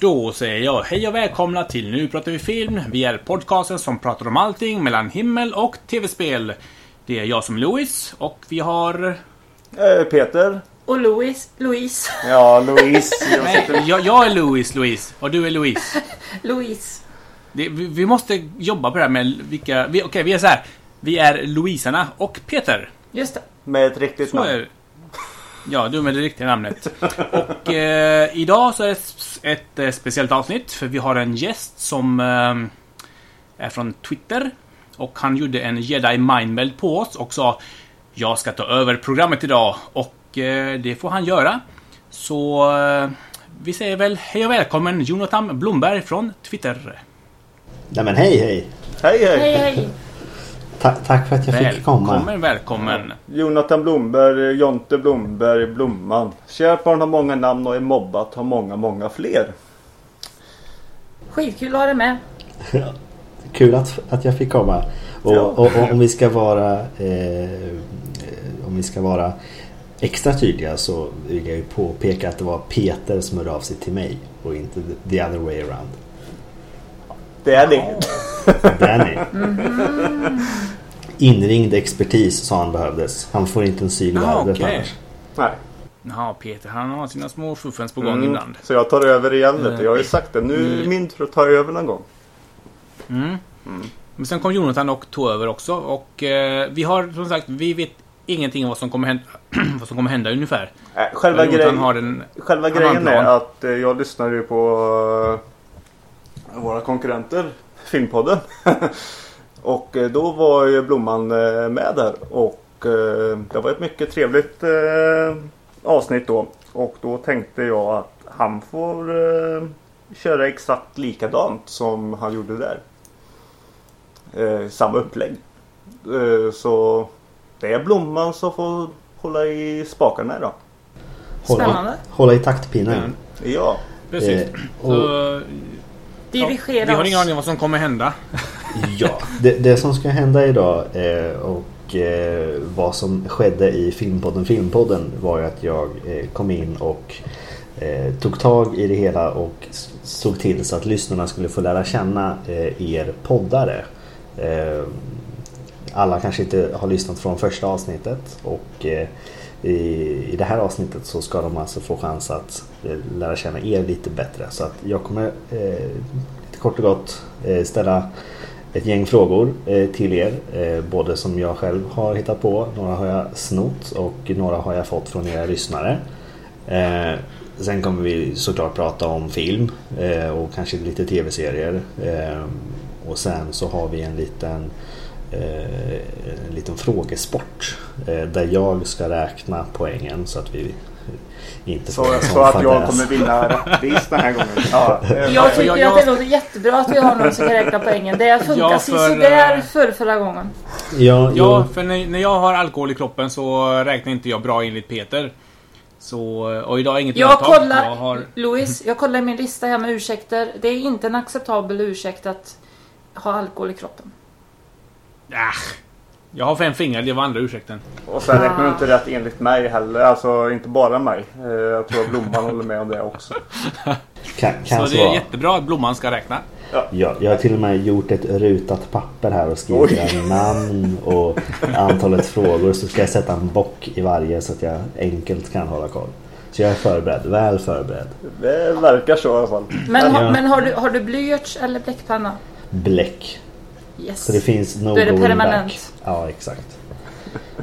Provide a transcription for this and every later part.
Då säger jag hej och välkomna till Nu pratar vi film. Vi är podcasten som pratar om allting mellan himmel och tv-spel. Det är jag som är Louis och vi har... Eh, Peter. Och Louis, Louise. Ja, Louise. Jag Nej, sitter... jag, jag är Louis, Louise. Och du är Louise. Louise. Det, vi, vi måste jobba på det här med vilka... Vi, Okej, vi är så här. Vi är Louisarna och Peter. Just det. Med ett riktigt Så namn. Ja, du med det riktiga namnet. Och eh, idag så är det ett, ett eh, speciellt avsnitt för vi har en gäst som eh, är från Twitter. Och han gjorde en jedi mindmeld på oss och sa Jag ska ta över programmet idag och eh, det får han göra. Så eh, vi säger väl hej och välkommen Jonathan Blomberg från Twitter. Nej men hej hej! Hej, hej. Hej, hej. Ta tack för att jag fick komma. Välkommen, välkommen. Jonathan Blomberg, Jonte Blomberg, Blomman. Kärt barn har många namn och är mobbat har många, många fler. Skitkul att ha dig med. Kul att, att jag fick komma. Och, Ja. och, och om vi ska vara eh, Om vi ska vara extra tydliga så vill jag ju påpeka att det var Peter som hörde av sig till mig och inte the other way around. Det är det. Danny. Inringd expertis sa han behövdes. Han får inte en syl Ah, okej. annars. Nej. Ja, Peter han har sina små fuffens på gång Mm, ibland. Så jag tar över igen lite. Jag har ju sagt det. Nu är det min tur att ta över någon gång. Mm. Men sen kom Jonathan och tog över också och eh, vi har som sagt, vi vet ingenting om vad som kommer hända, vad som kommer hända ungefär. Äh, själva har en... själva grejen är att eh, jag lyssnar ju på eh, våra konkurrenter, Filmpodden. och eh, då var ju Blomman eh, med där. Och eh, det var ett mycket trevligt avsnitt då. Och då tänkte jag att han får köra exakt likadant som han gjorde där. Samma upplägg. Så det är Blomman som får hålla i spakarna idag. Hålla, Spännande. hålla i taktpinnen. Ja. Precis. Eh, och- Så, Dirigera vi har ingen aning om vad som kommer hända. Ja, det, det som ska hända idag eh, och eh, vad som skedde i Filmpodden Filmpodden var ju att jag eh, kom in och eh, tog tag i det hela och såg till så att lyssnarna skulle få lära känna eh, er poddare. Eh, alla kanske inte har lyssnat från första avsnittet och eh, i, i det här avsnittet så ska de alltså få chans att eh, lära känna er lite bättre. Så att jag kommer eh, lite kort och gott eh, ställa ett gäng frågor eh, till er. Eh, både som jag själv har hittat på, några har jag snott och några har jag fått från era lyssnare. Eh, sen kommer vi såklart prata om film eh, och kanske lite tv-serier. Eh, och sen så har vi en liten en liten frågesport eh, där jag ska räkna poängen så att vi inte Så, så att jag fadäs. kommer vinna rättvist den här gången. Ja, eh, Jag tycker jag- jag- att det låter jättebra att vi har någon som kan räkna poängen. Det funkar Ja, sådär eh, för förra gången. Ja, Ja, för när, när jag har alkohol i kroppen så räknar inte jag bra enligt Peter. Så, och idag är inget Jag undantag. kollar, Jag har... Louis, jag kollar i min lista här med ursäkter. Det är inte en acceptabel ursäkt att ha alkohol i kroppen. Ah, jag har fem fingrar, det var andra ursäkten. Och sen räknar du inte rätt enligt mig heller. Alltså inte bara mig. Eh, Jag tror att Blomman håller med om det också. kan, kan Så det är jättebra att Blomman ska räkna. Ja, jag har till och med gjort ett rutat papper här och skrivit namn och antalet frågor. Så ska jag sätta en bock i varje så att jag enkelt kan hålla koll. Så jag är förberedd, väl förberedd. Det verkar så i alla fall. Men, Ja. men har, du, har du blyerts eller bläckpenna? Bläck. Yes. Så det finns no Då är det going permanent. back. Ja, exakt.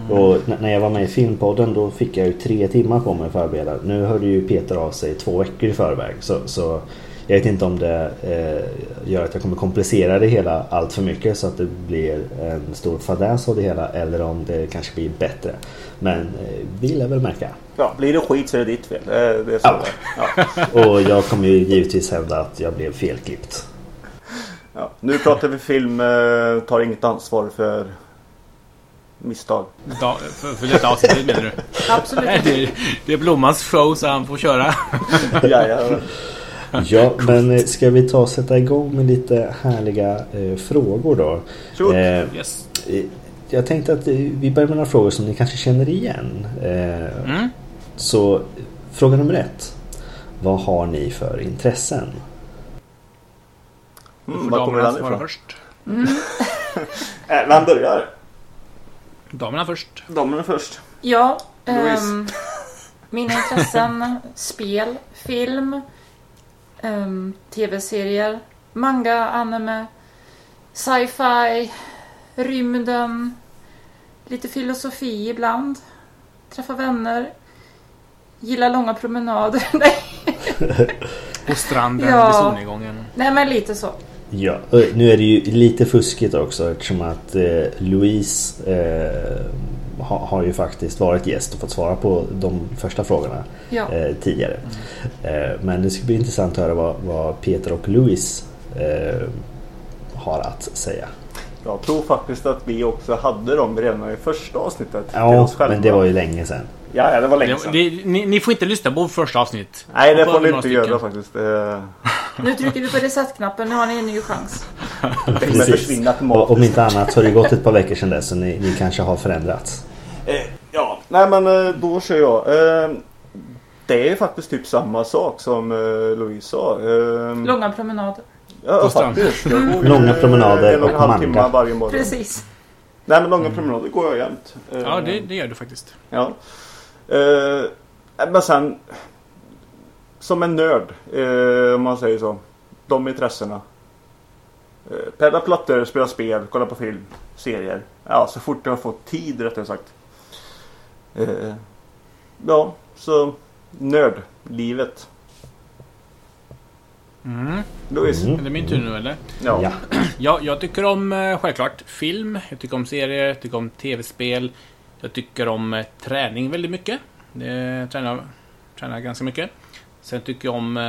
Och n- när jag var med i Filmpodden då fick jag ju tre timmar på mig att förbereda. Nu hörde ju Peter av sig två veckor i förväg. Så, så jag vet inte om det eh, gör att jag kommer komplicera det hela allt för mycket så att det blir en stor fadäs av det hela. Eller om det kanske blir bättre. Men eh, vi lär väl märka. Ja, blir det skit så är det ditt fel. Det, det är så Ja. ja. Och jag kommer ju givetvis hävda att jag blev felklippt. Ja. Nu pratar vi film. eh, Tar inget ansvar för misstag. Da, för, för detta avsnittet menar du? Absolut Nej, inte. det, är- det är Blommans show så han får köra. Ja, ja. Ja, men eh, ska vi ta och sätta igång med lite härliga eh, frågor då? Shoot. Eh, Yes. Eh, Jag tänkte att vi börjar med några frågor som ni kanske känner igen. Eh, Mm. Så fråga nummer ett. vad har ni för intressen? Mm, var kommer svara ifrån? först. Äh, vem börjar? Damerna först. Damerna först. Ja, ehm, mina intressen, spel, film, ehm, tv-serier, manga, anime, sci-fi, rymden, lite filosofi ibland, träffa vänner, gillar långa promenader. På stranden Ja. vid solnedgången. Nej men lite så. Ja, och nu är det ju lite fuskigt också eftersom att eh, Louise eh, ha, har ju faktiskt varit gäst och fått svara på de första frågorna Ja. eh, tidigare. Eh, men det ska bli intressant att höra vad, vad Peter och Louise eh, har att säga. Jag tror faktiskt att vi också hade dem redan i första avsnittet. Ja, men det var ju länge sedan. Ja, ja, det var länge sedan. det, ni, ni får inte lyssna på första avsnitt. Nej, det får ni inte göra faktiskt. Det, Nu trycker du på reset-knappen, nu har ni en ny chans. försvinna Och, om inte annat så har det gått ett par veckor sedan dess så ni, ni kanske har förändrats. Eh, ja, nej men eh, då kör jag. Eh, det är faktiskt typ samma sak som eh, Louise sa. Eh, Långa promenader. ja, faktiskt. Jag går ju, Långa promenader en och en och halv manga. timme varje morgon. Precis. Nej men långa promenader går jag jämt. Eh, Ja, det, det gör du faktiskt. Ja. Eh, men sen som en nörd, eh, om man säger så. De intressena. Eh, pedda plattor, spela spel, kolla på film, serier. Ja, så fort jag har fått tid rättare sagt. Eh, ja, så nördlivet. Mm. Louise? Mm. Är det min tur nu eller? Ja. Ja. Ja, jag tycker om eh, självklart film, jag tycker om serier, jag tycker om tv-spel. Jag tycker om eh, träning väldigt mycket. Jag tränar, tränar ganska mycket. Sen tycker jag om eh,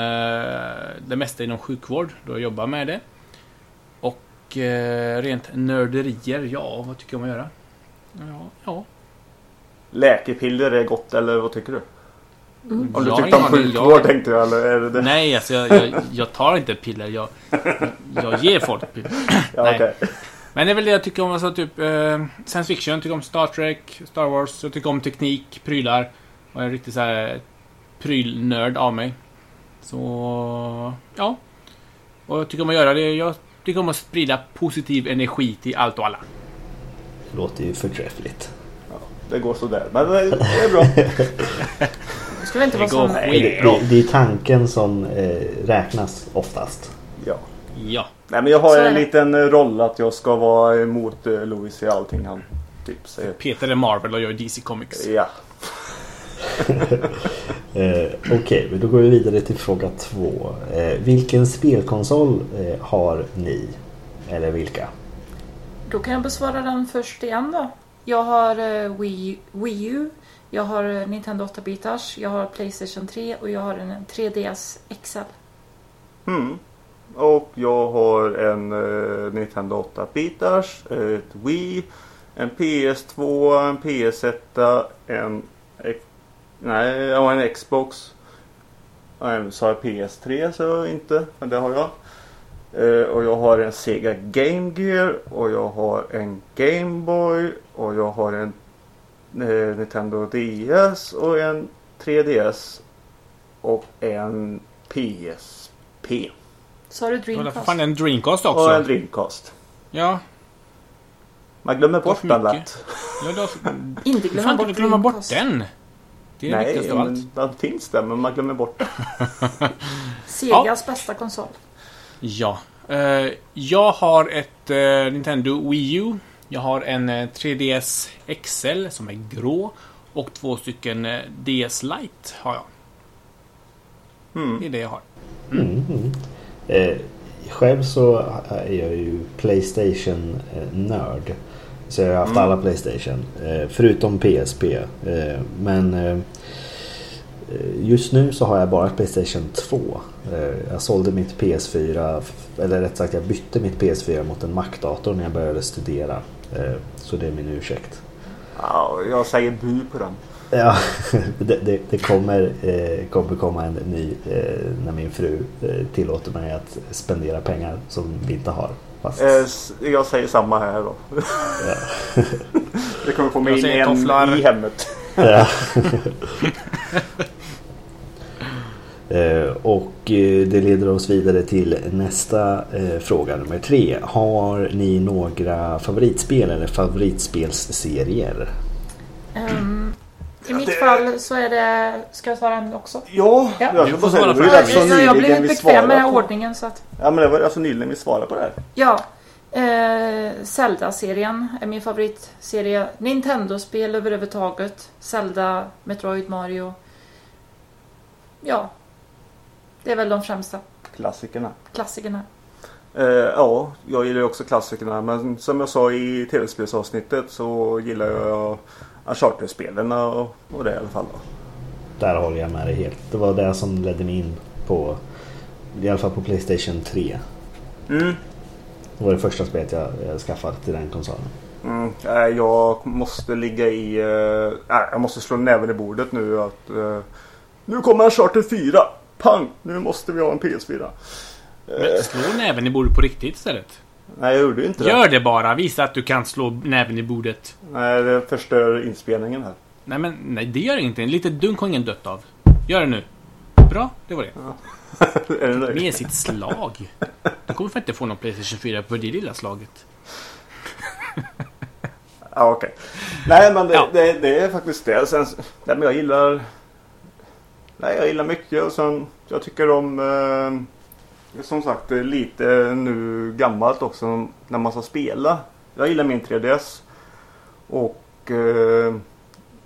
det mesta inom sjukvård, då jag jobbar med det. Och eh, rent nörderier, ja, vad tycker jag om att göra? Ja, ja. Läkepiller är gott eller vad tycker du? Om du tyckte om sjukvård jag- tänkte jag eller är det det? Nej, alltså jag, jag, jag tar inte piller. Jag, jag ger folk piller. Ja, nej. okej. Men det är väl det jag tycker om. Alltså, typ, eh, science fiction, jag tycker om Star Trek, Star Wars. Jag tycker om teknik, prylar. Och jag är en riktig så här prylnörd av mig. Så, ja. Och jag tycker om att göra det. Jag tycker om att sprida positiv energi till allt och alla. Låter ju förträffligt. Det går sådär. Men det det är bra. Det skulle inte Det vara så. Det, det, det är tanken som eh, räknas oftast. Ja. Ja. Nej men jag har en liten eh, roll att jag ska vara emot eh, Louis i allting han typ säger. Peter är Marvel och jag är DC Comics. Ja. Eh, Okej, men då går vi vidare till fråga två. Eh, vilken spelkonsol eh, har ni? Eller vilka? Då kan jag besvara den först igen då. Jag har eh, Wii, Wii U, jag har eh, Nintendo 8-bitars, jag har Playstation 3 och jag har en 3DS XL. Mm. Och jag har en eh, Nintendo 8-bitars, ett Wii, en PS2, en PS1, en... X- Nej, har en Xbox. Nej, sa jag PS3 så inte, men det har jag. Eh, och jag har en Sega Game Gear och jag har en Game Boy och jag har en eh, Nintendo DS och en 3DS och en PSP. Så har du Och för Dreamcast. fan en Dreamcast Och en också. Dreamcast. Ja. Man glömmer Det var bort den lätt. ja då, Inte glömma bort glömma bort Dreamcast. den? Det är det Nej, av allt. den finns där men man glömmer bort den. Segas bästa konsol. Ja. Eh, jag har ett eh, Nintendo Wii U. Jag har en eh, 3DS XL som är grå. Och två stycken DS Lite har jag. Det Mm. är det jag har. Mm, mm. Eh, själv så är jag ju Playstation-nörd. Så jag har haft Mm. alla Playstation. Eh, förutom PSP. Eh, men eh, just nu så har jag bara Playstation 2. Eh, jag sålde mitt PS4. Eller rätt sagt jag bytte mitt PS4 mot en Mac-dator när jag började studera. Eh, så det är min ursäkt. Ja, jag säger bu på den. Ja, det, det, det kommer, eh, kommer komma en ny eh, när min fru eh, tillåter mig att spendera pengar som vi inte har. Fast, Eh, jag säger samma här då. ja. Det kommer komma in säger tofflar. en i hemmet. Ja. Eh, och eh, det leder oss vidare till nästa eh, fråga nummer tre. Har ni några favoritspel eller favoritspelsserier? Ehm, I mitt det- fall så är det... Ska jag svara nu också? Ja, Ja. jag Du får svara det var ju först. rätt så Jag, blev bekväm med den här ordningen så att... Ja men det var alltså nyligen vi svarade på det här. Ja. Eh, Zelda-serien är min favoritserie. Nintendo-spel överhuvudtaget. Zelda, Metroid, Mario. Ja. Det är väl de främsta Klassikerna. klassikerna. Eh, ja, jag gillar ju också klassikerna men som jag sa i tv-spelsavsnittet så gillar jag Uncharted-spelen och, och det i alla fall. Då. Där håller jag med dig helt. Det var det som ledde mig in på i alla fall på Playstation 3. Mm. Det var det första spelet jag, jag skaffade till den konsolen. Mm, jag måste ligga i... nej, jag måste slå näven i bordet nu att... eh, nu kommer Uncharted 4! Pang! Nu måste vi ha en PS4. Eh, Men slå näven i bordet på riktigt istället. Nej, jag gjorde ju inte det. Gör det bara. Visa att du kan slå näven i bordet. Nej, det förstör inspelningen här. Nej men nej, det gör ingenting. Lite dunk har ingen dött av. Gör det nu. Bra, det var det. är det? Med sitt slag. Du kommer för inte få någon Playstation 4 på det lilla slaget. Ja, okej. Nej, men det, Ja. det, det är faktiskt det. Sen, nej, men jag gillar... Nej, jag gillar mycket och sen jag tycker om... Eh, som sagt, det är lite nu gammalt också när man ska spela. Jag gillar min 3DS. Och eh,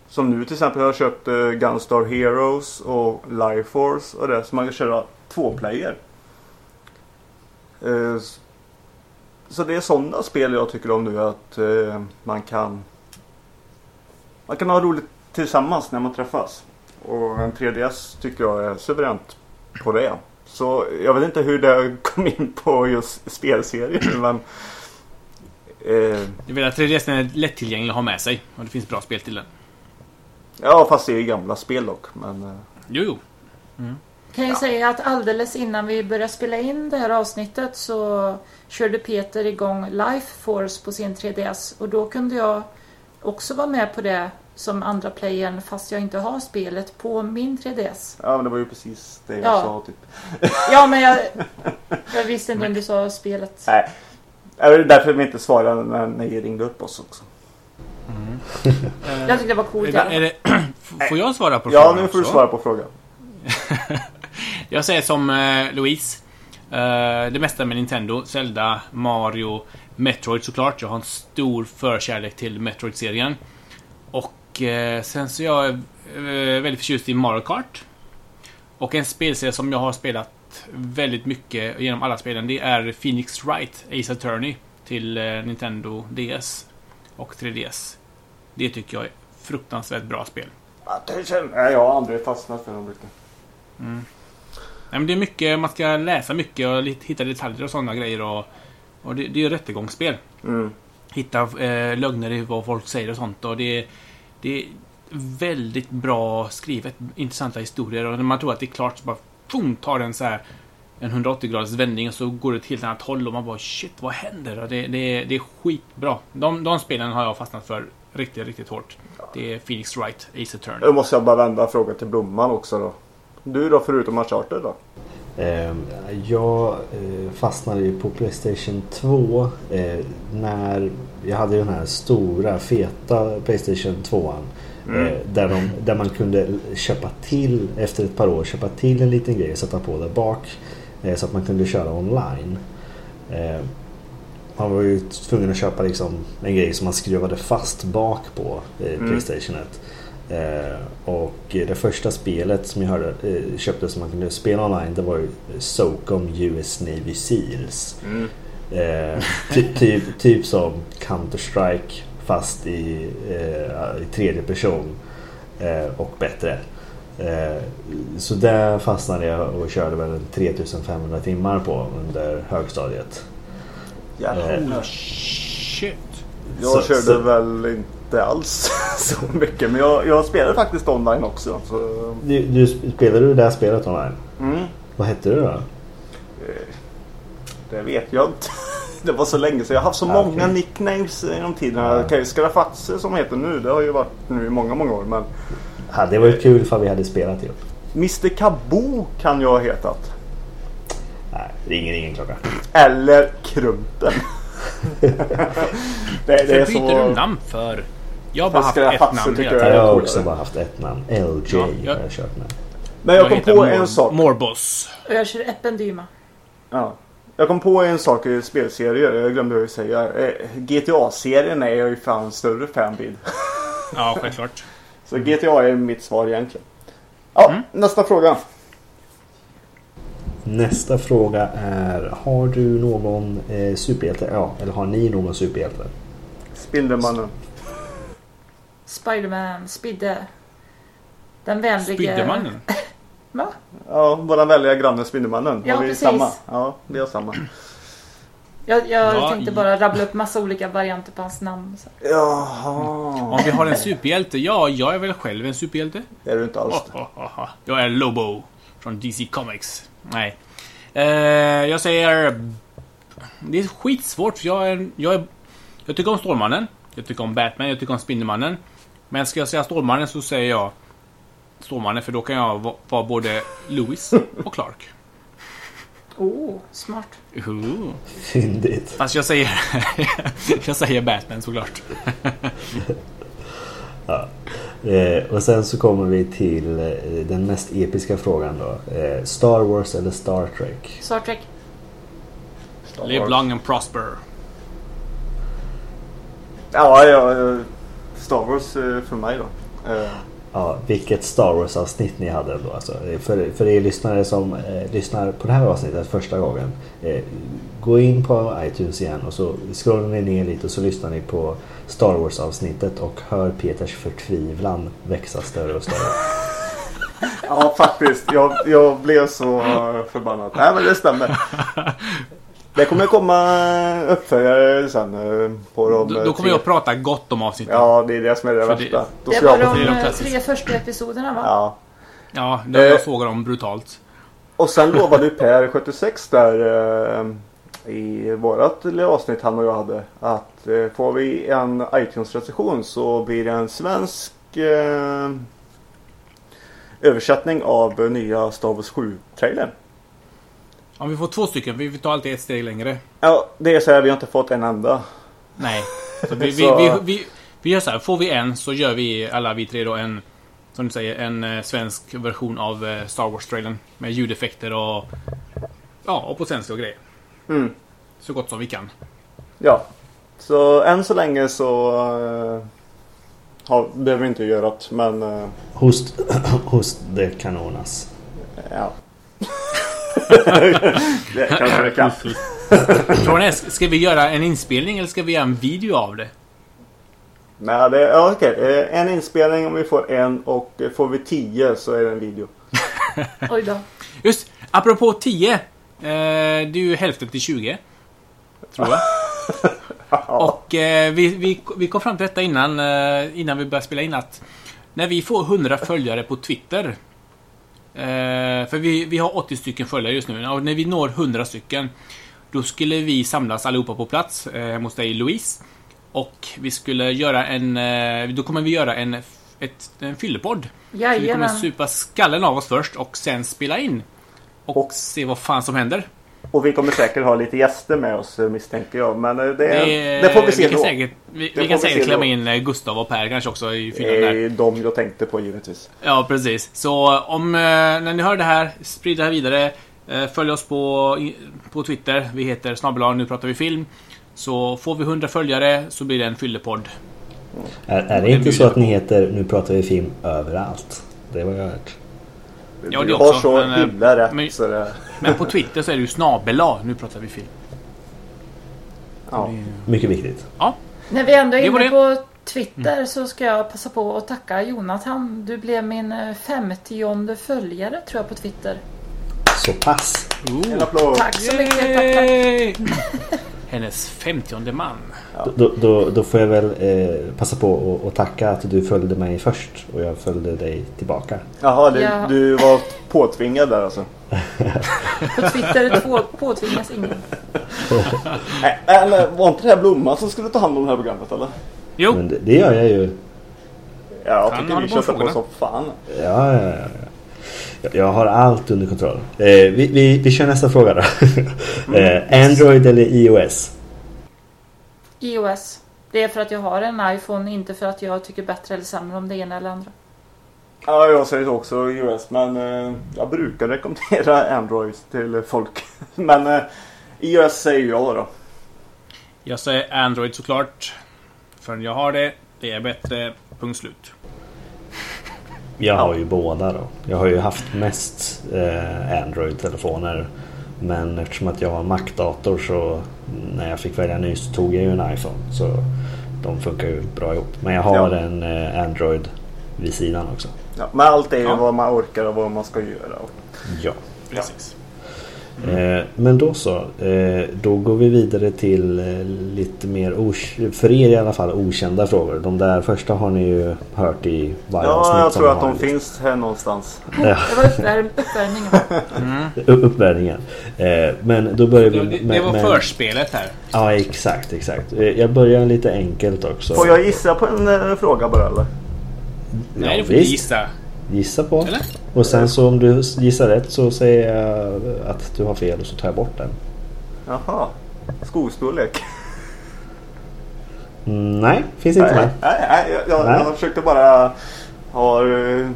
som nu till exempel har jag köpt eh, Gunstar Heroes och Life Force och det. Så man kan köra två player. Eh, så det är sådana spel jag tycker om nu att eh, man kan Man kan ha roligt tillsammans när man träffas. Och en 3DS tycker jag är suveränt på det. Så jag vet inte hur det kom in på just spelserier men eh, Jag vill att 3DS är lättillgänglig att ha med sig. Och det finns bra spel till den. Ja fast det är ju gamla spel dock. Men, eh, Jo, jo. Kan jag säga att alldeles innan vi började spela in det här avsnittet så körde Peter igång Life Force på sin 3DS och då kunde jag också vara med på det som andra playern fast jag inte har spelet på min 3DS. ja men det var ju precis det jag Ja. sa typ. Ja men jag, jag visste inte om du sa spelet. Nej. Det är därför vi inte svarade när ni ringde upp oss också. Eh, Jag tyckte det var coolt. är det, får jag svara på Ja frågan nu får du svara på frågan. Jag säger som eh, Louise. Eh, det mesta med Nintendo. Zelda, Mario, Metroid såklart. Jag har en stor förkärlek till Metroid-serien. Och eh, sen så är jag eh, väldigt förtjust i Mario Kart. Och en spelserie som jag har spelat väldigt mycket genom alla spelen det är Phoenix Wright Ace Attorney till eh, Nintendo DS och 3DS. Det tycker jag är fruktansvärt bra spel. Jag har aldrig fastnat för dem riktigt. Nej, men det är mycket, man ska läsa mycket och hitta detaljer och sådana grejer. Och, och det, det är ju rättegångsspel. Mm. Hitta eh, lögner i vad folk säger och sånt. Och det, det är väldigt bra skrivet. Intressanta historier. Och när man tror att det är klart så bara boom, tar den så här en 180 graders vändning och så går det till ett helt annat håll och man bara shit, vad händer? Och det, det, det är skitbra. De, de spelen har jag fastnat för riktigt, riktigt hårt. Det är Phoenix Wright, Ace Attorney. Då måste jag bara vända frågan till Blomman också då. Du då förutom Uncharted då? Ehm, jag eh, fastnade ju på Playstation 2 eh, när jag hade den här stora feta Playstation 2. Eh, mm. Där, de, där man kunde köpa till, efter ett par år, köpa till en liten grej och sätta på där bak. Så att man kunde köra online. Ehm, man var ju tvungen att köpa liksom en grej som man skruvade fast bak på mm. Playstation 1 och det första spelet som jag hörde, eh, köpte som man kunde spela online det var ju SOCOM US Navy Seals. Mm. Eh, ty, typ, typ som Counter-Strike fast i, eh, i tredje person eh, och bättre. Eh, så där fastnade jag och körde väl en 3500 timmar på under högstadiet. Jävlar. Oh, shit. Jag Så- körde så- väl inte alls så mycket. Men jag, jag spelade faktiskt online också. Så, Du, du spelade du det här spelet online? mm, Vad hette det då? eh, det vet jag inte. Det var så länge sedan. Jag har haft så Ah, många okej. nicknames genom tiderna. Ja. Okay, Skrafatse som heter nu. Det har ju varit nu i många, många år. Men Ja, det var ju kul för vi hade spelat ihop. Mr Kaboo kan jag ha hetat. Nej, ringer ingen klocka. Eller Krumpen. det, det är Vad byter så... du namn för? Jag har bara haft jag ett namn hela jag. tiden. Jag har också bara haft ett namn. LJ Ja, jag- har jag kört med. Men jag kom heter på Mor- en sak. Morboss. Och jag kör Ependyma. Ja. Jag kom på en sak i spelserier. Jag glömde ju säga. Eh, GTA-serien är jag ju fan större fan vid. Ja, självklart. Så GTA är mitt svar egentligen. Ja, Mm. nästa fråga. Nästa fråga är Har du någon eh, superhjälte? Ja, eller har ni någon superhjälte? Spindelmannen. Spiderman, Spidde. Den vänlige... Spindelmannen. Va? Ja, våran välja granne Spindelmannen. Ja, har vi precis. samma? Ja, vi har samma. Jag, jag Ja, tänkte bara rabbla upp massa olika varianter på hans namn. Så. Jaha. Om vi har en superhjälte? Ja, jag är väl själv en superhjälte. Det är du inte alls. Oh, oh, oh, oh. Jag är Lobo från DC Comics. Nej. Eh, jag säger... Det är skitsvårt. för Jag, är, jag, är, jag tycker om Stålmannen. Jag tycker om Batman. Jag tycker om Spindelmannen. Men ska jag säga Stålmannen så säger jag Stålmannen för då kan jag va- vara både Lewis och Clark. Oh, smart. Ooh. Fyndigt. Fast jag säger... jag säger Batman såklart. Eh, och sen så kommer vi till eh, den mest episka frågan då. Eh, Star Wars eller Star Trek? Star Trek. Star Live long and prosper. Ja, ja. Star Wars eh, för mig då. Eh, Ja, vilket Star Wars avsnitt ni hade då. Alltså, eh, för, för er lyssnare som eh, lyssnar på det här avsnittet första gången. Eh, gå in på iTunes igen och så scrollar ni ner lite och så lyssnar ni på Star Wars avsnittet och hör Peters förtvivlan växa större och större. Ja, faktiskt. Jag, jag blev så förbannad. Nej, men det stämmer. Det kommer komma uppföljare sen eh, på de Då, eh, då kommer tre- jag att prata gott om avsnittet. Ja, det är det som är det För det- värsta. Då Det ska var jag få... det är de de eh, tre första episoderna va? Ja. Ja, det har jag Eh. sågat om brutalt. Och sen lovade ju Per 76 där eh, i vårat lilla avsnitt han och jag hade att eh, får vi en iTunes-recension så blir det en svensk eh, översättning av nya Star Wars 7-trailern. Om vi får två stycken, vi tar alltid ett steg längre. Ja, det är så här, vi har inte fått en enda. Nej. Så vi, vi, Så- vi, vi, vi gör så här, får vi en så gör vi alla vi tre då en, som du säger, en eh, svensk version av eh, Star Wars-trailern. Med ljudeffekter och, ja, och på svenska och grejer. Mm. Så gott som vi kan. Ja, så än så länge så eh, har, behöver vi inte göra det, men eh, Host, host det kanonas. ja. Det kanske det kan. Frågan är, ska vi göra en inspelning eller ska vi göra en video av det? Nej, det, ja, okej. Eh, En inspelning om vi får en och eh, får vi tio så är det en video. Oj då. Just, apropå 10. Eh, det är ju hälften till 20. Tror jag. Och eh, vi, vi, vi kom fram till detta innan, innan vi började spela in att när vi får 100 följare på Twitter. Eh, för vi, vi har 80 stycken följare just nu. Och när vi når 100 stycken då skulle vi samlas allihopa på plats eh, hemma hos dig Louise. Och vi skulle göra en... Eh, då kommer vi göra en, ett, en fyllepodd. Så vi kommer Jajamän. supa skallen av oss först och sen spela in. Och, Och- se vad fan som händer. Och vi kommer säkert ha lite gäster med oss eh, misstänker jag. Men eh, det, det, Det, får vi se kan då. Säkert, vi, vi kan vi säkert klämma in eh, Gustav och Per kanske också i Det fyllan där. är de jag tänkte på givetvis. Ja, precis. Så om... eh, När ni hör det här, sprid det här vidare. Eh, Följ oss på, på Twitter. Vi heter snabel Nu pratar vi film. Så får vi 100 följare så blir det en fyllepodd. Är, är det det inte så att ni heter Nu pratar vi film överallt? Det vad jag hört. Ja, det du också, har så men, eh, himla rätt. men- så det, Men på Twitter så är det ju snabel Nu pratar vi film. ja. Mycket viktigt. Ja, När vi ändå är inne på Twitter så ska jag passa på att tacka Jonathan. Du blev min eh, femtionde följare tror jag på Twitter. Så pass. Oh. En applåd. Tack så mycket. Tack, tack. Hennes femtionde man. Då, då, då får jag väl eh, passa på att- tacka att du följde mig först och jag följde dig tillbaka. Jaha, det, Ja. du var påtvingad där alltså. På Twitter två, påtvingas ingen. Nej, eller var inte det här Blomman som skulle ta hand om det här programmet eller? Jo, Men det, det gör jag ju. Ja, jag tycker vi köttar på som fan. Ja, ja, ja. ja. Jag har allt under kontroll. Eh, vi, vi, vi kör nästa fråga då. eh, Android eller iOS? iOS. Det är för att jag har en iPhone, inte för att jag tycker bättre eller sämre om det ena eller andra. Ja, jag säger också US men eh, jag brukar rekommendera Android till folk. men eh, iOS säger jag då. Jag säger Android såklart. För jag har det. Det är bättre. Punkt slut. Jag har ju båda då. Jag har ju haft mest eh, Android-telefoner. Men eftersom att jag har en Mac-dator så när jag fick välja ny så tog jag ju en iPhone. Så de funkar ju bra ihop. Men jag har Ja. en eh, Android vid sidan också. Ja, men allt är ju Ja. vad man orkar och vad man ska göra. Ja. Precis. Eh, men då så. Eh, då går vi vidare till eh, lite mer, för er i alla fall, okända frågor. De där första har ni ju hört i varje Ja, avsnitt jag som tror att de finns här någonstans. Ja, Det var uppvärmningen. upp- uppvärmningen. Eh, men då börjar vi Det, det, med... var med- förspelet här. Ja, exakt, exakt. Eh, Jag börjar lite enkelt också. Får jag gissa på en eh, fråga bara eller? Nej, ja, du får inte gissa. Gissa på. Eller? Och sen så om du gissar rätt så säger jag att du har fel och så tar jag bort den. Jaha. Skostorlek? Mm, nej, finns inte Nej, med. nej, nej, jag, Nej. jag försökte bara ha, eh,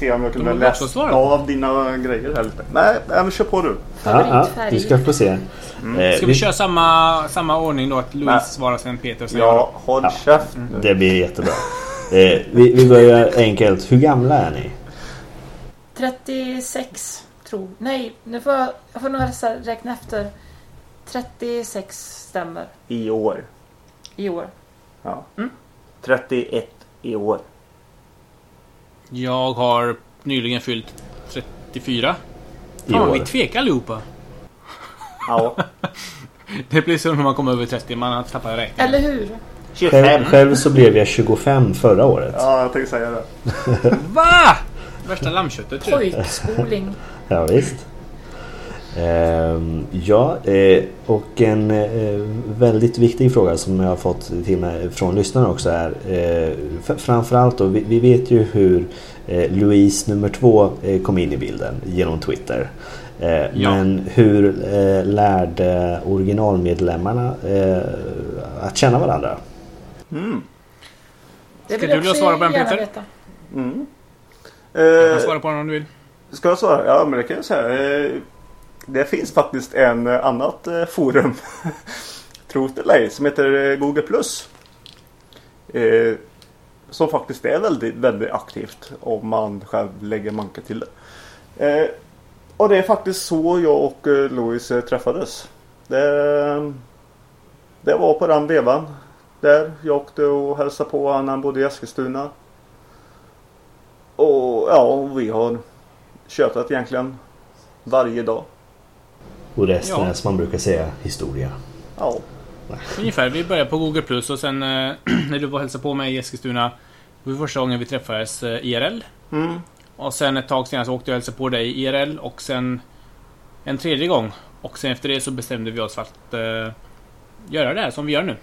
se om jag kunde läsa av dina grejer här lite. Nej, nej men kör på du. Ja, ja, du ska få se. Eh, Mm. Ska vi köra samma, samma ordning då? Att Louise Nej. svarar sen Peter och sen jag Ja, håll Ja. käft nu. Det blir jättebra. Eh, vi, vi börjar enkelt. Hur gamla är ni? 36, tror Nej, nu får jag, jag får nog räkna efter. 36 stämmer I år. i år. Ja. Mm. 31 i år. Jag har nyligen fyllt 34. I Fan, år. vi tvekar allihopa. Ja. Det blir så när man kommer över 30. Man har tappat räkningen. Eller hur? 25. Själv, själv så blev jag 25 förra året. Ja, jag tänkte säga det. Va? Värsta lammköttet tror jag. Pojkskoling. Ja, visst. Ehm, ja, eh, och en eh, väldigt viktig fråga som jag har fått till mig från lyssnare också är eh, framförallt då, vi, vi vet ju hur eh, Louise nummer två eh, kom in i bilden genom Twitter. Eh, Ja. Men hur eh, lärde originalmedlemmarna eh, att känna varandra? Mm. Det Ska du jag vilja svara på den, Peter? veta. Mm. Jag kan Eh, svara på den om du vill. ska jag svara? Ja, men det kan jag säga. Eh, det finns faktiskt en eh, annat eh, forum. Tro det eller ej, som heter eh, Google+. Plus. Eh, som faktiskt är väldigt, väldigt aktivt om man själv lägger manke till det. Eh, och det är faktiskt så jag och eh, Louis eh, träffades. Det, det var på den vevan. Där jag åkte och hälsade på honom när han bodde i Eskilstuna. Och ja, vi har tjötat egentligen varje dag. Och resten Ja. är som man brukar säga historia. Ja. Ungefär. Vi började på Google Plus och sen eh, när du var och hälsade på mig i Eskilstuna. Det var första gången vi träffades eh, IRL. Mm. Och sen ett tag senare så åkte jag och hälsade på dig IRL och sen en tredje gång. Och sen efter det så bestämde vi oss för att eh, göra det här som vi gör nu.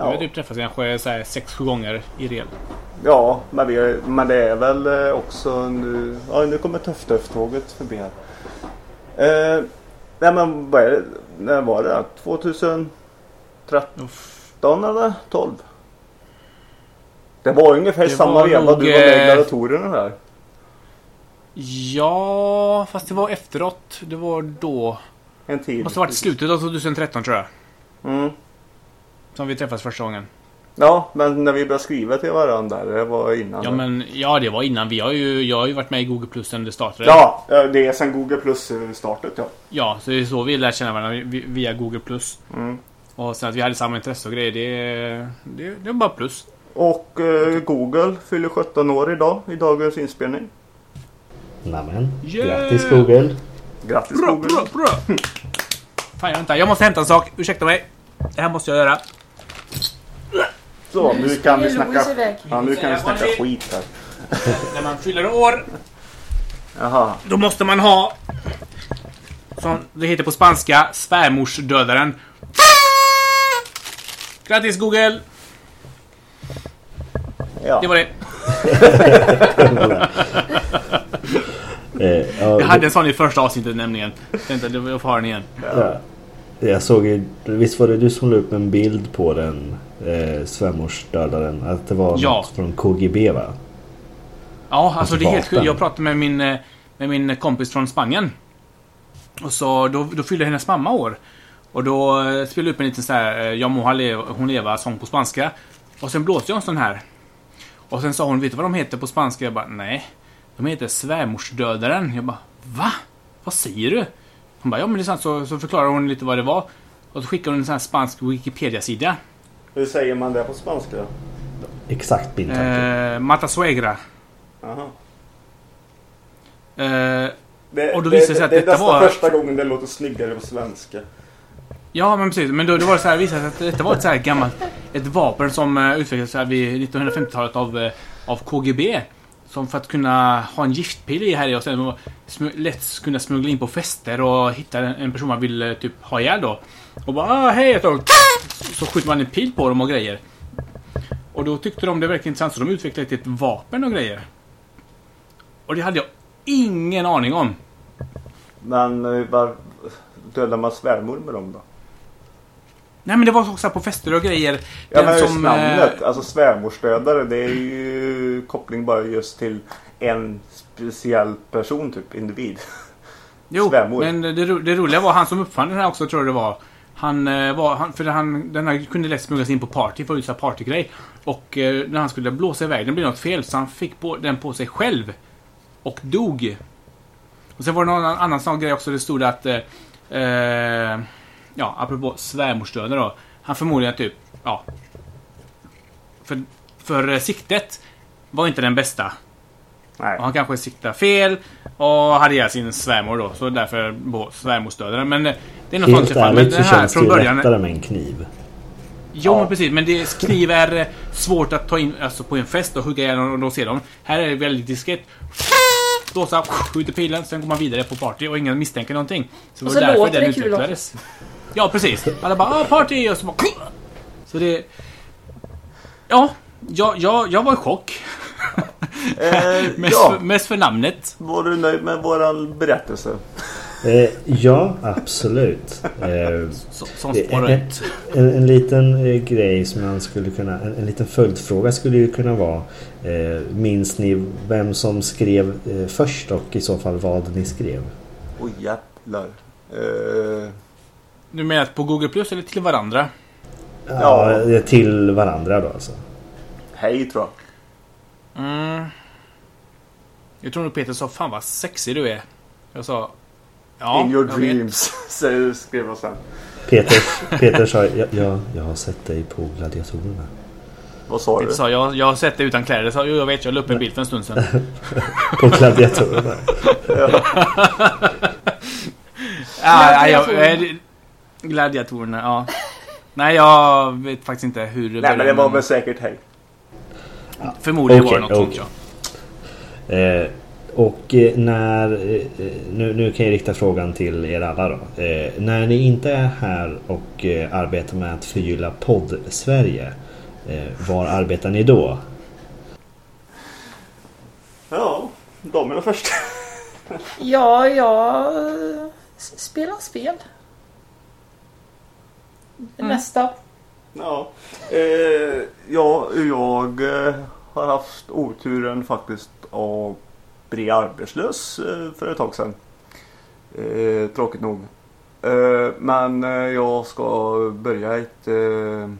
Vi har Ja. typ träffats kanske så här sex, sju gånger i real. ja, men, vi, men det är väl eh, också nu. Ja, nu kommer Tuff-Tuff-tåget förbi här. Eh, nej men vad är det? När var det? 2013 Uff. eller 12? Det var ungefär Det samma veva du var med i eh, gladiatorerna där. Ja, fast det var efteråt. Det var då. En Det tid. måste ha varit i slutet av 2013 tror jag. Mm. Som vi träffades första gången. Ja, men när vi började skriva till varandra. Det var innan. Ja det. men ja, det var innan. Vi har ju, jag har ju varit med i Google Plus sen det startade. Ja, det är sen Google Plus eh, startet ja. Ja, så det är så vi lär känna varandra vi- via Google Plus. Mm. Och sen att vi hade samma intresse och grejer, det, det, det är bara plus. Och eh, Google fyller 17 år idag i dagens inspelning. Nämen, Yeah! grattis Google! Grattis Bra, Google! bra, bra! Fan, vänta. Jag måste hämta en sak. Ursäkta mig. Det här måste jag göra. Så, nu kan vi snacka, ja, nu kan vi snacka skit här. När man fyller år, Jaha. då måste man ha... Som det heter på spanska, svärmorsdödaren. Grattis Google! Ja. Det var det. Eh, ja, Jag hade en sån i första avsnittet nämligen. Tänkte att jag får ha den igen. ja, jag såg ju, visst var det du som la upp en bild på den eh, svärmorsdödaren? Att det var Ja. något från KGB va? Ja, alltså det är helt sjukt. Jag pratade med min, eh, med min kompis från Spanien. Och så då, då fyllde hennes mamma år. Och då eh, spelade jag upp en liten så här, eh, Jag må leva, hon leva sång på spanska. Och sen blåste jag en sån här. Och sen sa hon, vet du vad de heter på spanska? Jag bara, nej. De heter svärmorsdödaren. Jag bara, va? Vad säger du? Hon bara, ja men det är sant. Så, så förklarar hon lite vad det var. Och så skickade hon en sån här spansk Wikipedia-sida. Hur säger man det på spanska? Exakt bildtanke. Eh, Mata Suegra. Aha. Eh, Det, Och då det, visade det sig att det är detta var- första gången det låter snyggare på svenska. Ja, men precis. Men då, då var det så här, visade sig att detta var ett så här gammalt... Ett vapen som uh, utvecklades här vid 1950-talet av, eh, av KGB. Som för att kunna ha en giftpil i här i och sen lätt kunna smuggla in på fester och hitta en, en person man vill eh, typ ha ihjäl då. Och bara ah, hej ett tag. Så skjuter man en pil på dem och grejer. Och då tyckte de det verkade intressant så de utvecklade ett vapen och grejer. Och det hade jag ingen aning om. Men eh, var dödar man svärmor med dem då? Nej men det var också på fester och grejer. Ja men som, namnet, eh, alltså svärmorsdödare det är ju koppling bara just till en speciell person typ, individ. Jo, Svärmor. men det, ro- det roliga var han som uppfann den här också tror jag det var. Han eh, var, han, för han, den här kunde lätt smugglas in på party för att vara partygrej. Och eh, när han skulle blåsa iväg den blev något fel så han fick på, den på sig själv. Och dog. Och sen var det någon annan sån grej också. Det stod att... Eh, eh, ja, apropå svärmorsdöden då. Han förmodligen typ... Ja. För, för siktet var inte den bästa. Nej. Och han kanske siktade fel och hade ihjäl sin svärmor då. Så därför svärmorsdödaren. Men det är något sånt Helt i alla fall. Men så här känns det från början... lättare med en kniv. Jo, Ja. men precis. Men det, kniv är eh, svårt att ta in alltså, på en fest och hugga ihjäl någon och då ser de. Här är det väldigt diskret. Blåsa, skjuter pilen, sen går man vidare på party och ingen misstänker någonting. Så Och det så därför låter den det kul utvecklades. Ja, precis. Alla bara ah, party och så bara... Så det... Ja, jag, jag, jag var i chock. Eh, Mest, ja, för, mest för namnet. var du nöjd med våran berättelse? Eh, ja, absolut. Eh, Som ut. en, en liten eh, grej som man skulle kunna... En, en liten följdfråga skulle ju kunna vara eh, Minns ni vem som skrev eh, först och i så fall vad ni skrev? Oj jävlar. Eh, Du menar på Google Plus eller till varandra? Ja, Ja. till varandra då alltså. hej tror jag. Mm. Jag tror nog Peter sa Fan vad sexig du är. Jag sa Ja, In your dreams. säger- skrev jag sen. Peter, Peter sa jag, jag, jag har sett dig på Gladiatorerna. Vad sa Peter du? sa jag, jag har sett dig utan kläder. Jag sa jo jag vet, jag la upp en bild för en stund sedan. På Gladiatorerna. ja, Gladiatorerna. eh, gladiatorerna, ja. Nej, jag vet faktiskt inte hur det Nej men det var väl säkert hej. Förmodligen var Okej, det något sånt okej. ja. Eh, och eh, när... Eh, nu, nu kan jag rikta frågan till er alla då. Eh, när ni inte är här och eh, arbetar med att förgylla podd-Sverige. Eh, var arbetar ni då? Ja, de är den första. Ja, jag spelar spel. Det mesta. Ja. Eh, ja, jag eh, har haft oturen faktiskt att bli arbetslös eh, för ett tag sedan. Eh, tråkigt nog. Eh, men eh, jag ska börja ett, eh,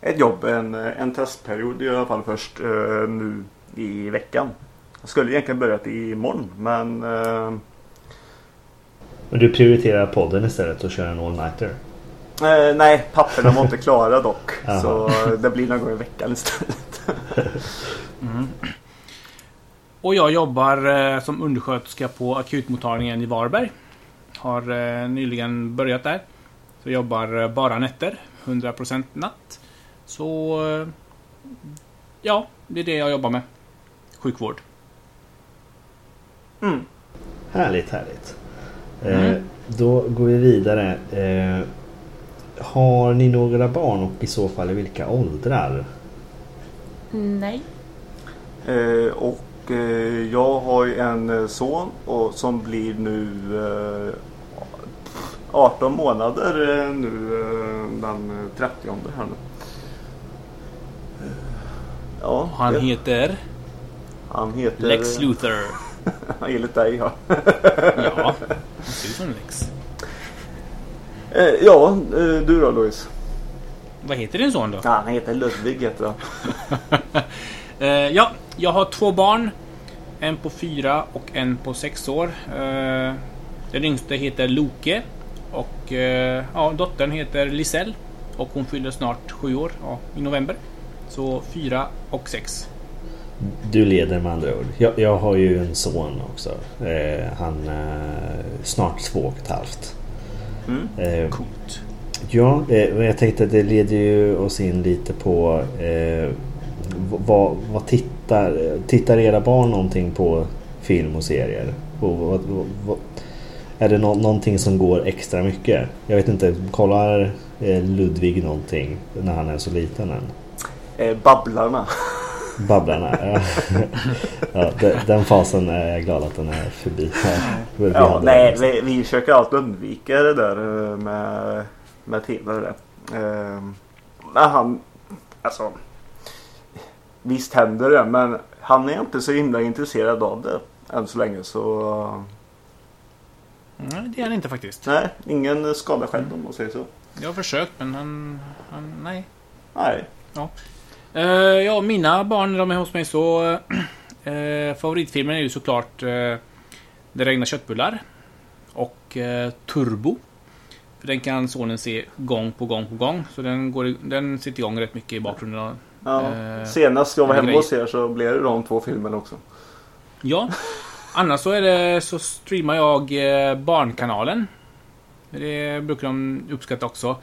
ett jobb, en, en testperiod i alla fall först eh, nu i veckan. Jag skulle egentligen börjat imorgon men eh, Men du prioriterar podden istället och kör en all-nighter? Eh, nej, papperna var inte klara dock. Så det blir någon gång i veckan istället. Och jag jobbar eh, som undersköterska på akutmottagningen i Varberg. Har eh, nyligen börjat där. Så jobbar eh, bara nätter. 100% natt. Så... Eh, ja, det är det jag jobbar med. Sjukvård. Mm. Härligt, härligt. Mm. Eh, då går vi vidare. Har ni några barn och i så fall i vilka åldrar? Nej. Eh, och eh, jag har ju en eh, son och som blir nu eh, 18 månader eh, nu eh, den 30 här nu. Ja, Han det- heter han heter... Lex Luthor. Enligt dig ja. Ja, han ser ut som Lex. Eh, ja, eh, du då Louise? Vad heter din son då? Ja, han heter Ludvig heter han. Eh, ja, jag har två barn. En på fyra och en på sex år. Eh, den yngste heter Loke. Och eh, ja, dottern heter Lisell. Och hon fyller snart sju år ja, i november. Så fyra och sex. Du leder med andra ord. Jag, jag har ju en son också. Eh, han är snart två och ett halvt. Mm. Eh, Coolt. Ja, eh, jag tänkte att det leder ju oss in lite på eh, vad, vad tittar, tittar era barn någonting på film och serier? Och vad, vad, är det nå, någonting som går extra mycket? Jag vet inte, kollar eh, Ludvig någonting när han är så liten än? Eh, Babblarna. Babblarna. ja. ja, de- den fasen är jag glad att den är förbi. Ja, vi Ja, nej, vi, vi försöker alltid undvika det där eh, med, med tv det. Eh, Men han, alltså. Visst händer det men han är inte så himla intresserad av det än så länge så. Nej, det är han inte faktiskt. Nej, ingen skada själv om man säger så. Jag har försökt men han... han nej. Nej. Eh, ja, mina barn när de är hos mig så... eh, favoritfilmen är ju såklart eh, Det regnar köttbullar. Och eh, Turbo. För den kan sonen se gång på gång på gång. Så den, går, den sitter igång rätt mycket i bakgrunden. Ja. Eh, Senast jag var hemma hos er så blev det de två filmerna också. Ja. Annars så är det så streamar jag Barnkanalen. Det brukar de uppskatta också.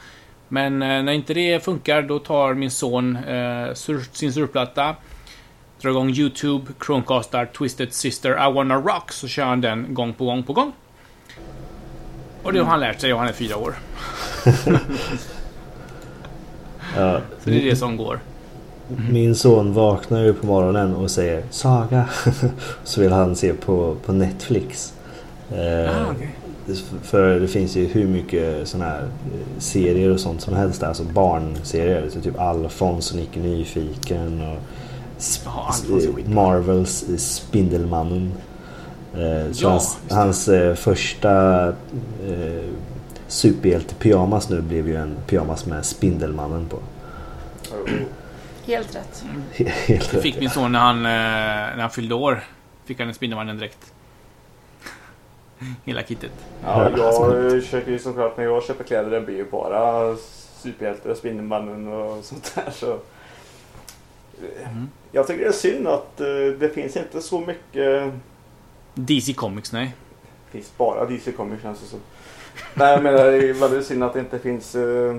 Men eh, när inte det funkar då tar min son eh, sur, sin surfplatta. Drar igång YouTube, Chromecastar, Twisted Sister, I wanna rock. Så kör han den gång på gång på gång. Och det har han lärt sig och han är fyra år. Ja, Så det är det som går. Min son vaknar ju på morgonen och säger Saga. Så vill han se på, på Netflix. Eh, Ah, okej. För det finns ju hur mycket sådana här eh, serier och sånt som helst där. Alltså barnserier. Så typ Alfons och Nicke Nyfiken. Och skitbra. Marvels eh, Spindelmannen. Eh, Så Ja, hans, det. hans eh, första eh, superhjälte-pyjamas nu blev ju en pyjamas med Spindelmannen på. Helt rätt. Helt Det rätt. fick min son när han, eh, när han fyllde år. Fick han en Spindelmannen direkt. Hela kittet. Ja, jag köper ju såklart när jag köper kläder det blir ju bara superhjältar, Spindelmannen och sånt där. Så. Mm. Jag tycker det är synd att eh, det finns inte så mycket. DC Comics, nej. Det finns bara DC Comics känns det som. Nej jag menar det är väldigt synd att det inte finns eh,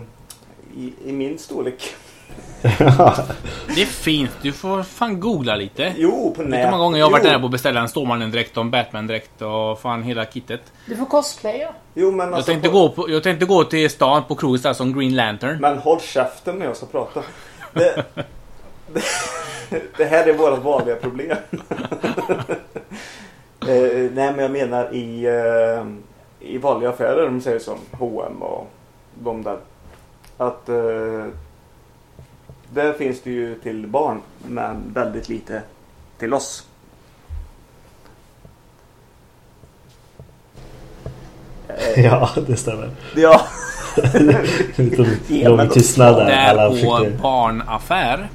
i, i min storlek. Det finns. Du får fan googla lite. Jo, på nätet. många gånger jag har varit Jo. nära på att beställa en Stålmannen-dräkt och en Batman-dräkt och fan hela kittet. Du får cosplaya. Jo men Jag alltså. tänkte, på- gå på, jag tänkte gå till stan på där som Green Lantern. Men håll käften när jag ska prata. Det, det, det här är vårt vanliga problem. eh, nej men jag menar i, eh, i vanliga affärer, man säger som H&M och de där. Att eh, där finns det ju till barn men väldigt lite till oss. Ja, det stämmer. ja. Lite Ge lång tystnad där. Där på försökte... barnaffär.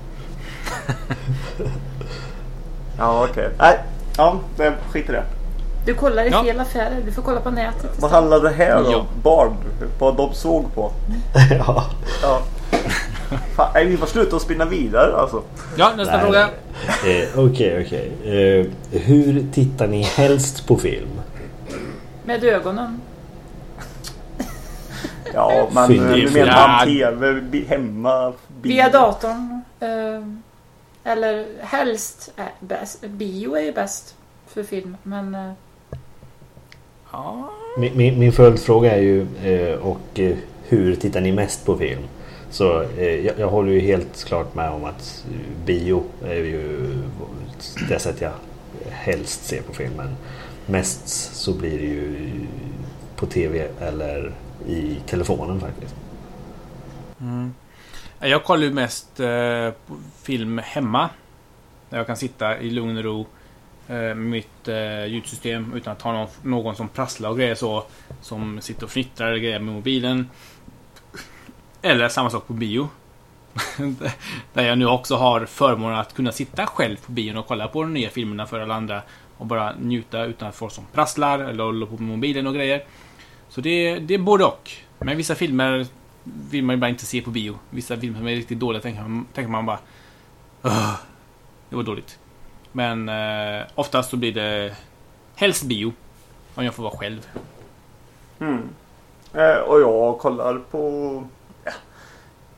ja okej. Nej, ja, det skit i det. Du kollar i Ja. fel affärer. Du får kolla på nätet. Vad handlar det här om? Ja. Barn? Vad de såg på? Ja. Ja. Fan, nej, vi får sluta och spinna vidare alltså. Ja, nästa Nej. fråga. Eh, Okej, okej. Eh, hur tittar ni helst på film? Med ögonen. Ja, men eh, nu menar han. TV, hemma, bio. Via datorn. Eh, eller helst är bäst. Bio är ju bäst för film. Men eh, Ja. Min, min, min följdfråga är ju eh, och eh, hur tittar ni mest på film? Så eh, jag, jag håller ju helt klart med om att bio är ju det sätt jag helst ser på filmen. Mest så blir det ju på tv eller i telefonen faktiskt. Mm. Jag kollar ju mest eh, på film hemma. Där jag kan sitta i lugn och ro eh, med mitt eh, ljudsystem utan att ha någon, någon som prasslar och grejer så. Som sitter och fnittrar och grejer med mobilen. Eller samma sak på bio. Där jag nu också har förmånen att kunna sitta själv på bion och kolla på de nya filmerna för alla andra. Och bara njuta utan att folk som prasslar eller håller på med mobilen och grejer. Så det, det är både och. Men vissa filmer vill man ju bara inte se på bio. Vissa filmer som är riktigt dåliga tänker man, tänker man bara... Det var dåligt. Men eh, oftast så blir det helst bio. Om jag får vara själv. Mm. Eh, och jag kollar på...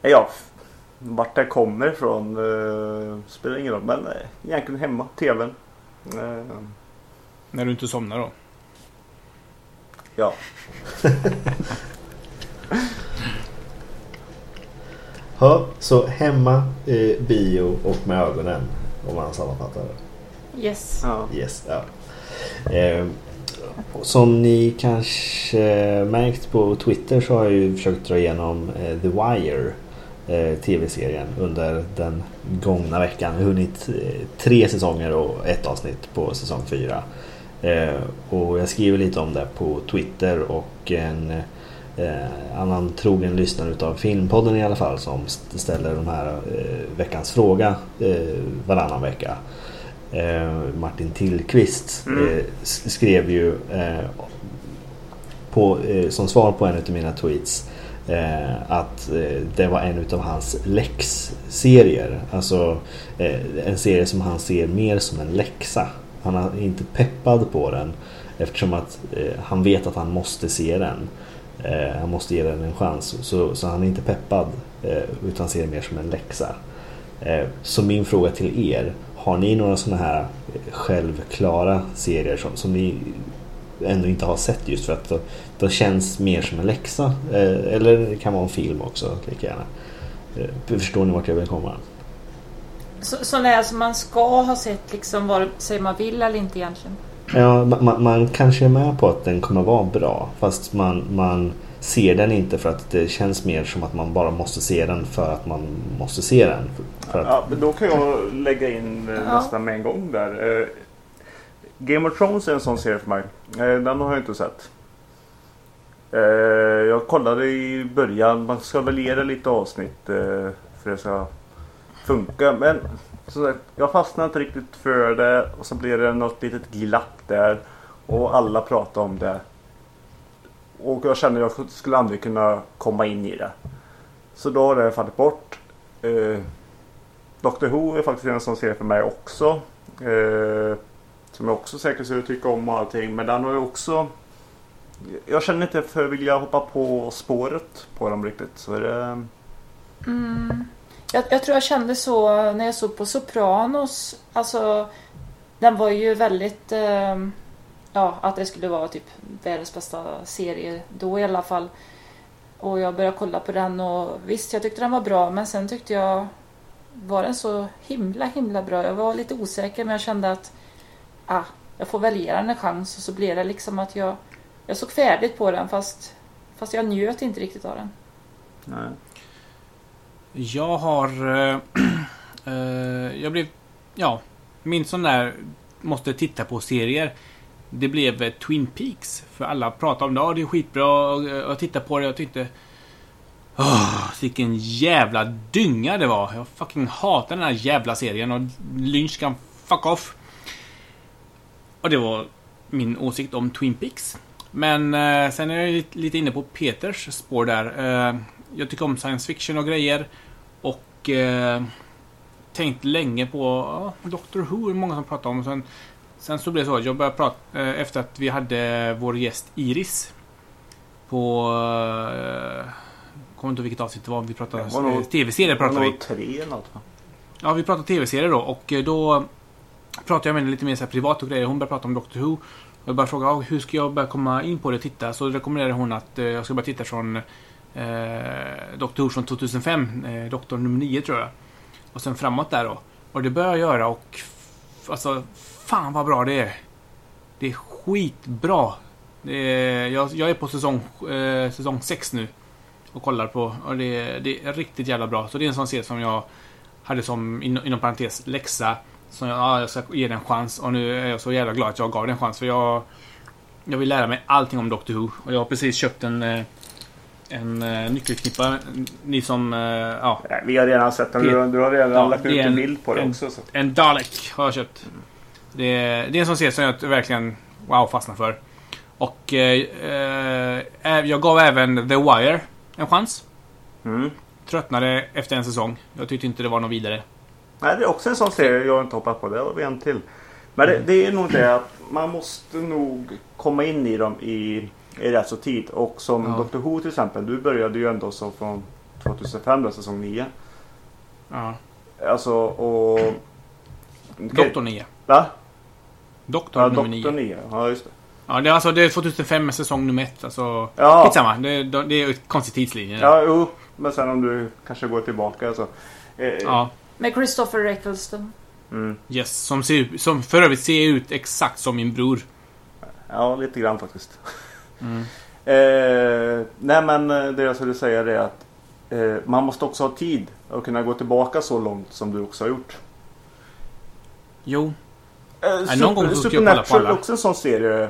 Ja, vart det kommer ifrån eh, spelar ingen roll. Men eh, egentligen hemma, tvn. Eh, När du inte somnar då. ja. Ja, så hemma, eh, bio och med ögonen. Om man sammanfattar det. Yes. ja. Yes, ja. Eh, som ni kanske märkt på Twitter så har jag ju försökt dra igenom eh, The Wire. Eh, Tv-serien under den gångna veckan. Jag har hunnit eh, tre säsonger och ett avsnitt på säsong fyra. Eh, och jag skriver lite om det på Twitter och en annan trogen lyssnare utav Filmpodden i alla fall som st- ställer de här veckans fråga varannan vecka. Martin Tillqvist Mm. skrev ju på, som svar på en av mina tweets eh, att eh, det var en utav hans läxserier. Alltså eh, en serie som han ser mer som en läxa. Han är inte peppad på den eftersom att eh, han vet att han måste se den. Eh, han måste ge den en chans. Så, så han är inte peppad eh, utan ser det mer som en läxa. Eh, så min fråga till er. Har ni några sådana här eh, självklara serier som, som ni ändå inte har sett just för att det, känns mer som en läxa? Eh, eller det kan vara en film också lika gärna. Eh, förstår ni vart jag vill komma? Så, så är som man ska ha sett liksom vare sig man vill eller inte egentligen. Ja, man, man, kanske är med på att den kommer vara bra fast man, man ser den inte för att det känns mer som att man bara måste se den för att man måste se den. För att, Ja, men då kan jag lägga in eh, nästan med en gång där. Game of Thrones är en sån serie för mig. Eh, den har jag inte sett. Eh, jag kollade i början. Man ska väl ge det lite avsnitt För för det ska funka. Men som sagt, jag fastnade inte riktigt för det. Och så blev det något litet glapp där. Och alla pratade om det. Och jag kände att jag skulle aldrig kunna komma in i det. Så då har det fallit bort. Eh, Doctor Who är faktiskt en sån serie för mig också. Eh, som jag också säkert skulle tycka om och allting. Men den har ju också... Jag känner inte för att vilja hoppa på spåret på dem riktigt. Så är det... Mm. Jag, jag tror jag kände så när jag såg på Sopranos. Alltså, den var ju väldigt... Eh, ja, att det skulle vara typ världens bästa serie då i alla fall. Och jag började kolla på den och visst, jag tyckte den var bra. Men sen tyckte jag... Var den så himla, himla bra? Jag var lite osäker men jag kände att... Ah, jag får väl ge den en chans. Och så blev det liksom att jag... Jag såg färdigt på den fast... Fast jag njöt inte riktigt av den. Nej. Jag har... eh, eh jag blev... Ja. Min sån där... Måste titta på serier. Det blev eh, Twin Peaks. För alla pratade om det. Ja, det är skitbra. Och, eh, Jag tittade på det och tyckte... Oh, vilken jävla dynga det var. Jag fucking hatar den här jävla serien. Och Lynch kan fuck off. Och det var min åsikt om Twin Peaks. Men eh, sen är jag lite- inne på Peters spår där. Eh, jag tycker om science fiction och grejer. Och eh, tänkt länge på ja, Doctor Who, är många som pratar om. Sen, sen så blev det så att jag började prata eh, efter att vi hade vår gäst Iris. På... Eh, kommer inte ihåg vilket avsnitt det var. Vi pratade TV-serier. Pratade vi. tre eller något va? Ja, vi pratade tv-serier då och eh, då pratade jag med henne lite mer så här privat och grejer. Hon började prata om Doctor Who. Och jag bara fråga oh, ah, hur ska jag börja komma in på det och titta. Så rekommenderade hon att eh, jag ska börja titta från eh, Doctor Who från 2005. Eh, Doktor nummer 9 tror jag. Och sen framåt där då. Och det började jag göra och Alltså, fan vad bra det är. Det är skitbra. Det är, jag, jag är på säsong, eh, säsong 6 nu. Och kollar på. Och det, det är riktigt jävla bra. Så det är en sån serie som jag hade som, inom parentes, läxa. Så jag, ja, jag ska ge den en chans. Och nu är jag så jävla glad att jag gav den en chans. För jag, jag vill lära mig allting om Doctor Who. Och jag har precis köpt en, eh, en uh, nyckelknippa. Ni som, uh, ja. Vi har redan sett den. Du, du har redan Ja, lagt ut en en- bild på det en- också. Så. En Dalek har jag köpt. Det, är- det är en sån serie som jag verkligen wow, fastnar för. Och eh, eh, jag gav även The Wire en chans. Mm. Tröttnade efter en säsong. Jag tyckte inte det var något vidare. Nej, det är också en sån serie jag inte hoppat på. Det har vi en till. Men det, det är nog det att man måste nog komma in i dem i, i rätt så tid. Och som Ja. Dr Who till exempel. Du började ju ändå så från 2005, då, säsong 9. Ja. Alltså och... Doktor 9. Va? Doktor Ja, nummer Doktor 9. 9. Ja, just det. Ja, det är alltså det är 2005 med säsong nummer 1. Alltså, Ja. Skitsamma. Det, det är ett konstig tidslinje. Ja, jo. Men sen om du kanske går tillbaka så. Eh, ja. Med Christopher Eccleston. Mm. Yes. Som, ser, som för övrigt ser ut exakt som min bror. Ja, lite grann faktiskt. Mm. Eh, nej men eh, det jag skulle säga är att eh, man måste också ha tid att kunna gå tillbaka så långt som du också har gjort. Jo. Eh, Nej, någon gång Supernatural är också en sån serie.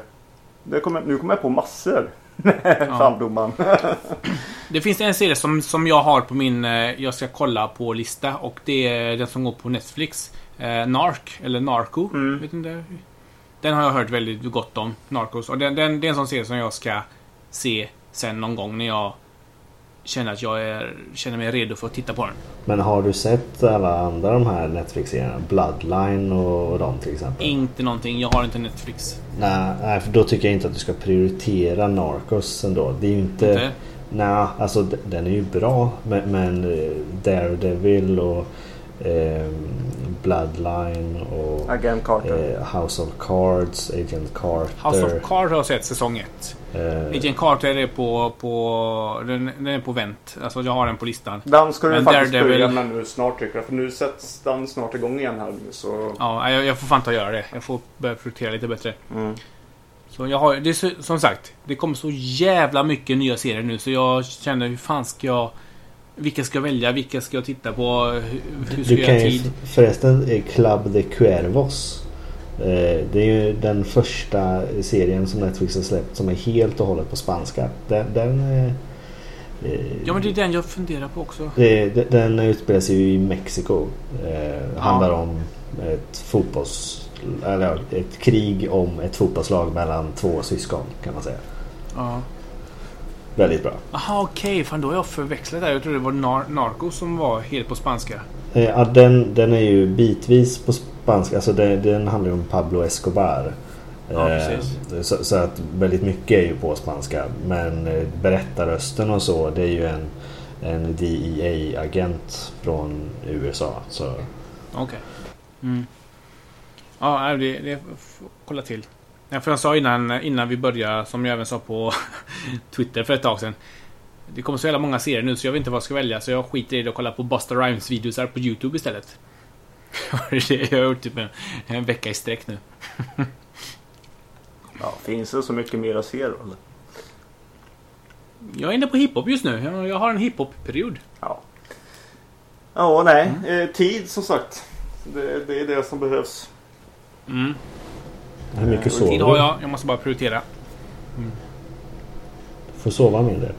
Det kommer, nu kommer jag på massor. Ja. Fan domaren. Det finns en serie som, som jag har på min eh, jag ska kolla på lista och det är den som går på Netflix. Eh, Narc, eller Narco. Mm. Vet inte. Den har jag hört väldigt gott om. Narcos. Och den, den, det är en sån serie som jag ska se sen någon gång när jag känner att jag är, känner mig redo för att titta på den. Men har du sett alla andra de här Netflix-serierna? Bloodline och, och de till exempel? Inte någonting. Jag har inte Netflix. Nej, nej, för då tycker jag inte att du ska prioritera Narcos ändå. Det är ju inte... Inte? Nej, alltså den är ju bra. Men, men eh, Daredevil och eh, Bloodline och Agent Carter. eh, House of Cards, Agent Carter. House of Cards har jag sett säsong 1. eh, Agent Carter är på, på, den, den är på vänt. Alltså jag har den på listan. Den ska du Men faktiskt Daredevil- börja med nu snart tycker jag. För nu sätts den snart igång igen här nu så. Ja, jag, jag får fan ta och göra det. Jag får börja prioritera lite bättre. Mm. Så jag har, det är så, som sagt, det kommer så jävla mycket nya serier nu så jag känner hur fan ska jag... Vilka ska jag välja? Vilka ska jag titta på? Hur, ska Du jag kan ju tid? förresten eh, Club de Cuervos. Eh, det är ju den första serien som Netflix har släppt som är helt och hållet på spanska. Den, den, eh, Ja men det är den jag funderar på också. det, den utspelar sig ju i Mexiko. Eh, handlar om ett fotbolls... Eller ja, ett krig om ett fotbollslag mellan två syskon kan man säga. Ja. Väldigt bra. Jaha okej, fan då har jag förväxlat där. Jag trodde det var nar- Narco som var helt på spanska. Eh, Ja, den, den är ju bitvis på spanska. Alltså den, den handlar ju om Pablo Escobar. Ja, Eh, precis. så, så att väldigt mycket är ju på spanska. Men eh, berättarrösten och så det är ju en, en DEA-agent från USA. Okej. Mm. Ja, det, det kolla till. Ja, för jag sa innan, innan vi började, som jag även sa på Twitter för ett tag sedan. Det kommer så jävla många serier nu så jag vet inte vad jag ska välja. Så jag skiter i det och kollar på Busta Rhymes videos här på YouTube istället. Det har jag gjort typ en, en vecka i sträck nu. Ja, finns det så mycket mer att se då? Eller? Jag är inne på hiphop just nu. Jag, har en hiphop-period. Ja. Ja, nej. Eh, tid som sagt. Det, det är det som behövs. Mm. Hur mycket Eh, sover Tid har du? jag. Måste bara prioritera. Får sova mindre.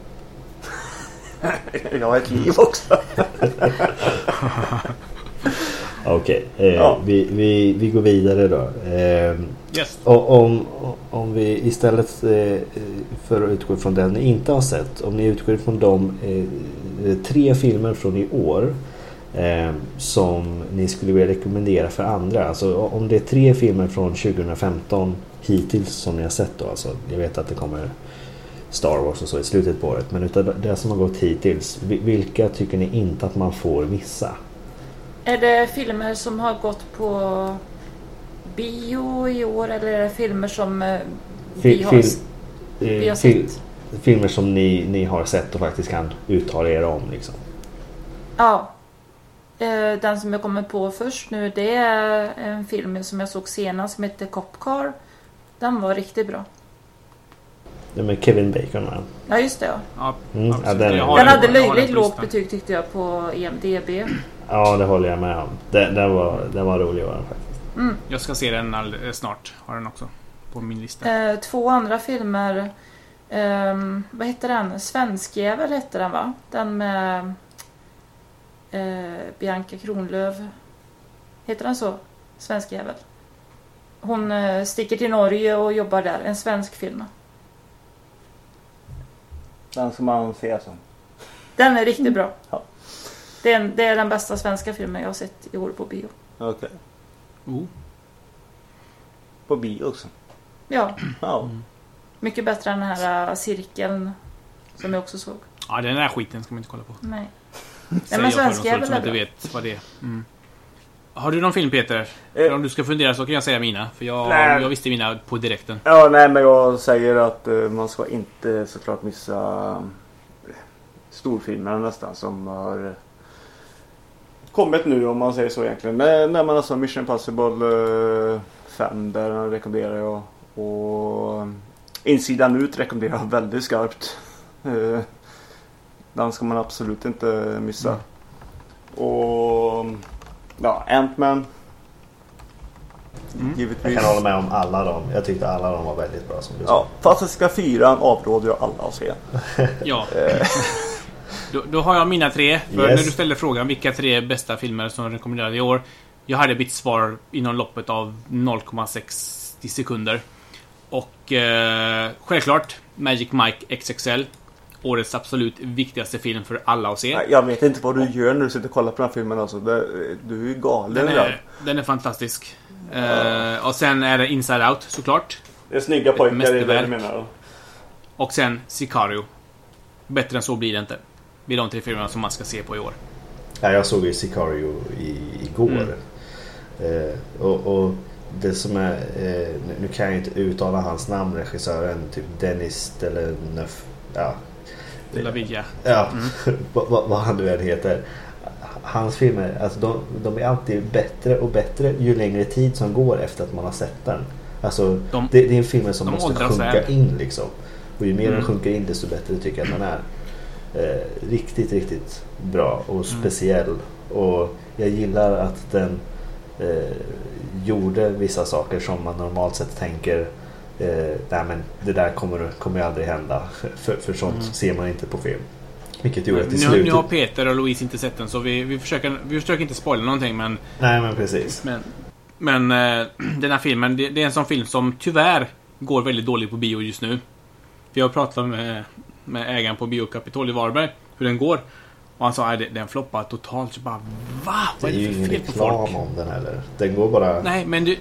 Jag har ett liv också. Okej, eh, Ja. vi, vi, vi går vidare då. Eh, Yes. Och om, om vi istället eh, för att utgå från den ni inte har sett. Om ni utgår från de eh, tre filmer från i år. Eh, som ni skulle vilja rekommendera för andra. Alltså om det är tre filmer från 2015 hittills som ni har sett då. Alltså, jag vet att det kommer Star Wars och så i slutet på året. Men utav det som har gått hittills. vi- Vilka tycker ni inte att man får missa? Är det filmer som har gått på bio i år eller är det filmer som eh, vi Fil- har, fil- s- vi eh, har fil- sett? filmer som ni, ni har sett och faktiskt kan uttala er om. Liksom. Ja. Eh, Den som jag kommer på först nu det är en film som jag såg senast som heter Cop Car. Den var riktigt bra. Det med Kevin Bacon va? Ja just det ja. Ja, Mm, absolut. ja, den- Den hade löjligt lågt betyg tyckte jag på EMDB. Ja, det håller jag med om. Den, den, var, den var rolig var den faktiskt. Jag ska se den all, eh, snart. Har den också. På min lista. Eh, två andra filmer. ehm, vad heter den? Svenskjävel hette den va? Den med eh, Bianca Kronlöf. Heter den så? Svenskjävel. Hon eh, sticker till Norge och jobbar där. En svensk film. Den som man ser som. Den är riktigt bra. Ja. Det, är, en- det är den bästa svenska filmen jag har sett i år på bio. Okej. Oh. På bio också. Ja, Ja. mycket bättre än den här äh, cirkeln som jag också såg. Ja, den där skiten ska man inte kolla på. Nej. Säger men jag för svenska är folk som väl inte vet vad det är. Mm. Har du någon film Peter? Eh. Om du ska fundera så kan jag säga mina. För jag, Nej. jag visste mina på direkten. Ja, nej men jag säger att eh, man ska inte såklart missa eh, storfilmerna nästan som har eh, kommit nu om man säger så egentligen. Men när man alltså Mission Impossible eh, 5 där rekommenderar jag. Och Insidan ut rekommenderar jag väldigt skarpt. Eh, Den ska man absolut inte missa. Mm. Och ja, Ant-Man. Mm. Jag Givetvis. kan hålla med om alla dem. Jag tyckte alla dem var väldigt bra som du sa. Ja, Fantastiska fyran avråder jag alla att se. Ja. Då, då har jag mina tre. För Yes. när du ställde frågan vilka tre bästa filmer som rekommenderade i år. Jag hade mitt svar inom loppet av 0,60 sekunder. Och eh, självklart Magic Mike XXL. Årets absolut viktigaste film för alla att se. Jag vet inte vad du gör när du sitter och kollar på den här filmen alltså. Det, du är ju galen Den är, den är fantastisk. Eh, och sen är det Inside Out såklart. Det är snygga pojkar det mästerverk. du menar. Och sen Sicario. Bättre än så blir det inte. Det är de tre filmerna som man ska se på i år. Ja, jag såg ju Sicario i, igår. Mm. Eh, och, och det som är... Eh, nu- kan jag inte uttala hans namn, regissören. Typ Dennis Villeneuve. Ja, La Villa. ja vad, vad, vad han nu än heter. Hans filmer, alltså de, de är alltid bättre och bättre ju längre tid som går efter att man har sett den. Alltså, De- det, det är en film som måste sjunka väl. in liksom. Och ju mer den Mm. sjunker in desto bättre tycker jag att den är. Eh, riktigt, riktigt bra och speciell. Och jag gillar att den eh, gjorde vissa saker som man normalt sett tänker eh, nej men det där kommer, kommer ju aldrig hända. För, för sånt Mm. ser man inte på film. Vilket gjorde att till nu slut... har Peter och Louise inte sett den så vi, vi, försöker, vi försöker inte spoila någonting men... Nej men precis. Men, men eh, den här filmen, det, det är en sån film som tyvärr går väldigt dåligt på bio just nu. Vi har pratat med, med ägaren på Bio Capitol i Varberg hur den går. Och han sa att den floppar totalt. Så bara VA? Det Vad är är ju det för ingen fel på folk? reklam om den heller. Den går bara... Nej, men du...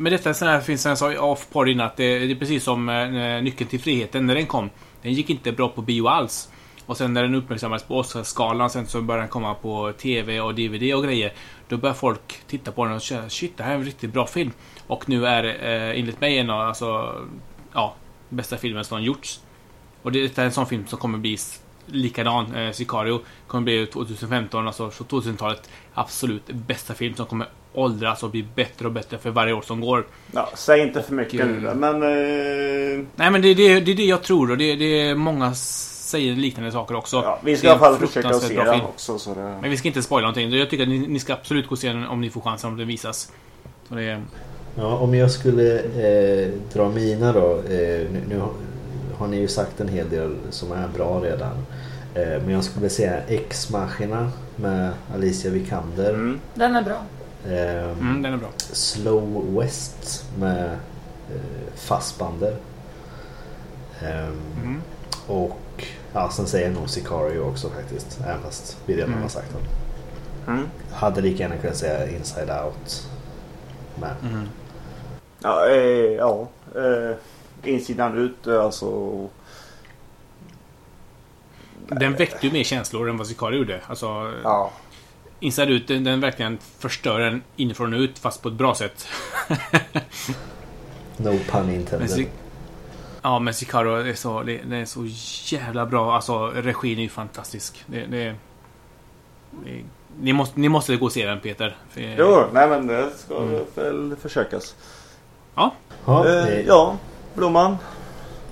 Med detta så här finns en sak off på innan att det, det är precis som eh, Nyckeln till friheten när den kom. Den gick inte bra på bio alls. Och sen när den uppmärksammades på Oscarsgalan sen så började den komma på TV och DVD och grejer. Då började folk titta på den och säga shit det här är en riktigt bra film. Och nu är eh, enligt mig en av alltså, ja, bästa filmen som gjorts. Och det är en sån film som kommer bli likadan. Eh, Sicario kommer bli 2015, alltså 2000-talet. Absolut bästa film som kommer åldras och bli bättre och bättre för varje år som går. Ja, säg inte för mycket eh, nu då, men... Eh, Nej men det är det, det, är det jag tror och det, det är många säger liknande saker också. ja, vi ska i alla fall försöka att se den film. också. Så det... Men vi ska inte spoila någonting. Jag tycker att ni, ni ska absolut gå och se den om ni får chansen om den visas. Så det är, Ja, om jag skulle eh, dra mina då. Eh, nu, nu har- ni ju sagt en hel del som är bra redan. Eh, men jag skulle säga Ex-Machina med Alicia Vikander. Mm. Den är bra. Eh, mm, den är bra. Slow West med eh, Fassbander. Eh, Mm. Och ja, sen säger jag nog Sicario också faktiskt. Även fast vi redan Mm. har sagt den. Mm. Hade lika gärna kunnat säga Inside Out. Men Mm. Ja, eh, ja. Eh, insidan ut eh, alltså. Den väckte ju mer känslor än vad Sicario gjorde. Alltså, Ja. Inside Ut, den, den verkligen förstör en inifrån och ut fast på ett bra sätt. no pun intended. Men ja, men Sicario är så, det, det är så jävla bra. Alltså, regin är ju fantastisk. Det, det, ni, måste, ni måste gå och se den Peter. För, Jo, nej men det ska Mm. väl försökas. Ja. Ja, eh, ja, Blomman.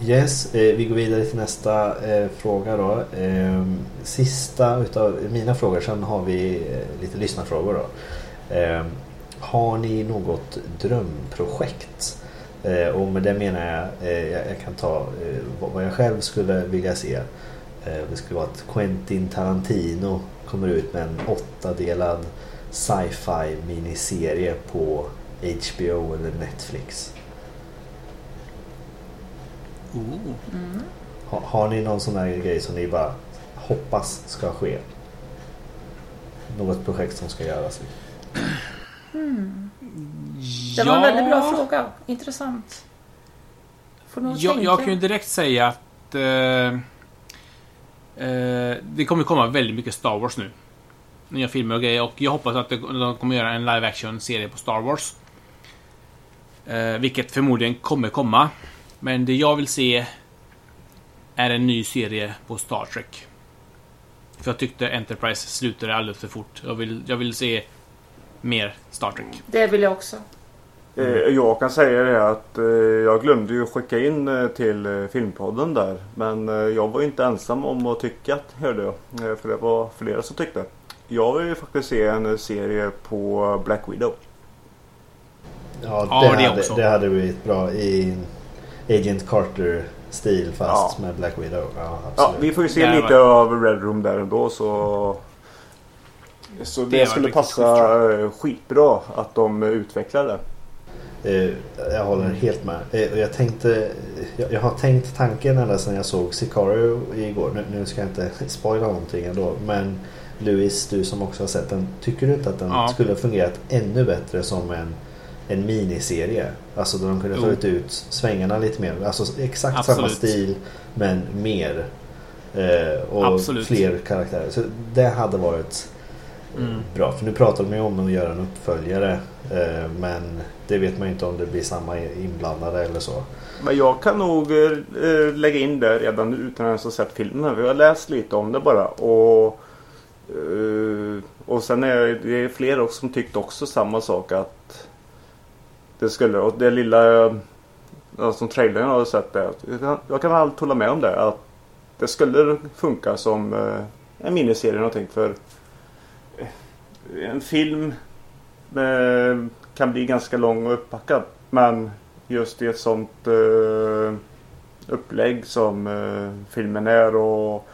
Yes, eh, vi går vidare till nästa eh, fråga då. Eh, sista utav mina frågor, sen har vi eh, lite lyssnarfrågor då. Eh, har ni något drömprojekt? Eh, och med det menar jag, eh, jag, jag kan ta eh, vad, vad jag själv skulle vilja se. Eh, det skulle vara att Quentin Tarantino kommer ut med en åttadelad sci-fi miniserie på HBO eller Netflix. Ha, har ni någon sån här grej som ni bara hoppas ska ske? Något projekt som ska göras? Det var en väldigt bra fråga. Intressant. Får Jag, tänka. jag kan ju direkt säga att eh, eh, det kommer komma väldigt mycket Star Wars nu. Nya filmer och grejer och jag hoppas att det, de kommer göra en live action serie på Star Wars. Eh, vilket förmodligen kommer komma. Men det jag vill se är en ny serie på Star Trek. För jag tyckte Enterprise slutade alldeles för fort. Jag vill, jag vill se mer Star Trek. Det vill jag också. Eh, Jag kan säga det att eh, jag glömde ju skicka in eh, till Filmpodden där. Men jag var ju inte ensam om att tycka, hörde jag. För det var flera som tyckte. Jag vill ju faktiskt se en serie på Black Widow. Ja, Ja, det, det hade, också. det hade blivit bra i Agent Carter-stil fast Ja. med Black Widow. Ja, Ja, vi får ju se Det lite av Red Room där ändå så... Så det, var skulle passa skitbra att de utvecklar det. Eh, jag håller helt med. Eh, jag, tänkte, jag, har tänkt tanken ända sedan jag såg Sicario igår. Nu, nu ska jag inte spoila någonting ändå. Men Louis, du som också har sett den. Tycker du inte att den Ja. skulle fungerat ännu bättre som en, en miniserie? Alltså där de kunde tagit ut svängarna lite mer. Alltså exakt Absolut. samma stil men mer. Eh, och Absolut. fler karaktärer. Så det hade varit Mm. bra. För nu pratar de ju om att göra en uppföljare. Eh, men det vet man ju inte om det blir samma inblandade eller så. Men jag kan nog eh, lägga in det redan utan att ens ha sett filmen. Vi har läst lite om det bara. Och, eh, och sen är det fler också som tyckte också samma sak att det skulle, och det lilla eh, alltså, som trailern har sett det. att Jag kan, allt hålla med om det. Att det skulle funka som eh, en miniserie eller någonting. För eh, en film kan bli ganska lång och upppackad. Men just i ett sånt eh, upplägg som eh, filmen är och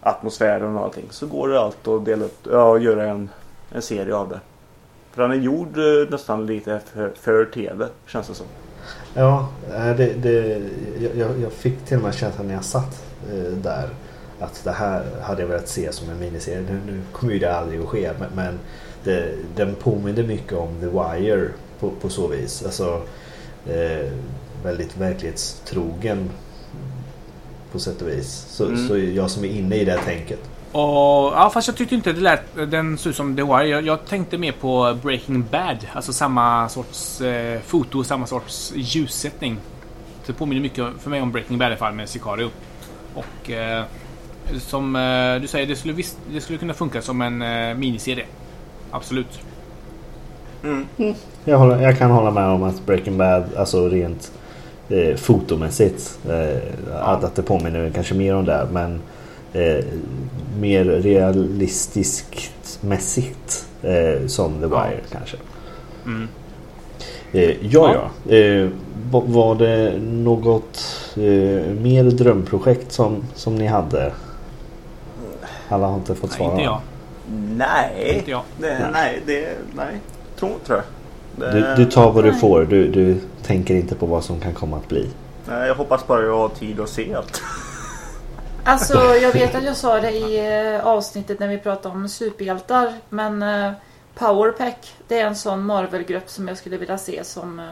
atmosfären och allting. Så går det allt att dela upp, ja, göra en, en serie av det. För den är gjord eh, nästan lite för, för tv känns det som. Ja, eh, det, det, jag- jag, fick till och med känslan när jag satt eh, där att det här hade jag velat se som en miniserie. Nu, nu kommer ju det aldrig att ske men, men det, den påminner mycket om The Wire på, på så vis. Alltså eh, väldigt verklighetstrogen på sätt och vis. Så, Mm. så jag som är inne i det här tänket. Och, ja, fast jag tyckte inte det lät... Den såg ut som The Wire. Jag, jag tänkte mer på Breaking Bad. Alltså samma sorts eh, foto, samma sorts ljussättning. Så det påminner mycket för mig om Breaking Bad i alla fall med Sicario. Och eh, som eh, du säger, det skulle, visst, det skulle kunna funka som en eh, miniserie. Absolut. Jag, håller, jag kan hålla med om att Breaking Bad, alltså rent eh, fotomässigt, eh, att, att det påminner kanske mer om det. Men eh, mer realistiskt mässigt eh, som The Ja. Wire kanske. Mm. Eh, ja, ja. Eh, va- var det något eh, mer drömprojekt som, som ni hade? Alla har inte fått Nej, svara. inte jag. Nej, Inte jag. det, Nej. nej, det, nej. Tror, tror jag. Du, du tar vad du Nej. får. Du, du tänker inte på vad som kan komma att bli. nej, jag hoppas bara jag har tid att se allt. Alltså jag vet att jag sa det i eh, avsnittet när vi pratade om superhjältar. Men eh, Powerpack det är en sån Marvel-grupp som jag skulle vilja se som eh,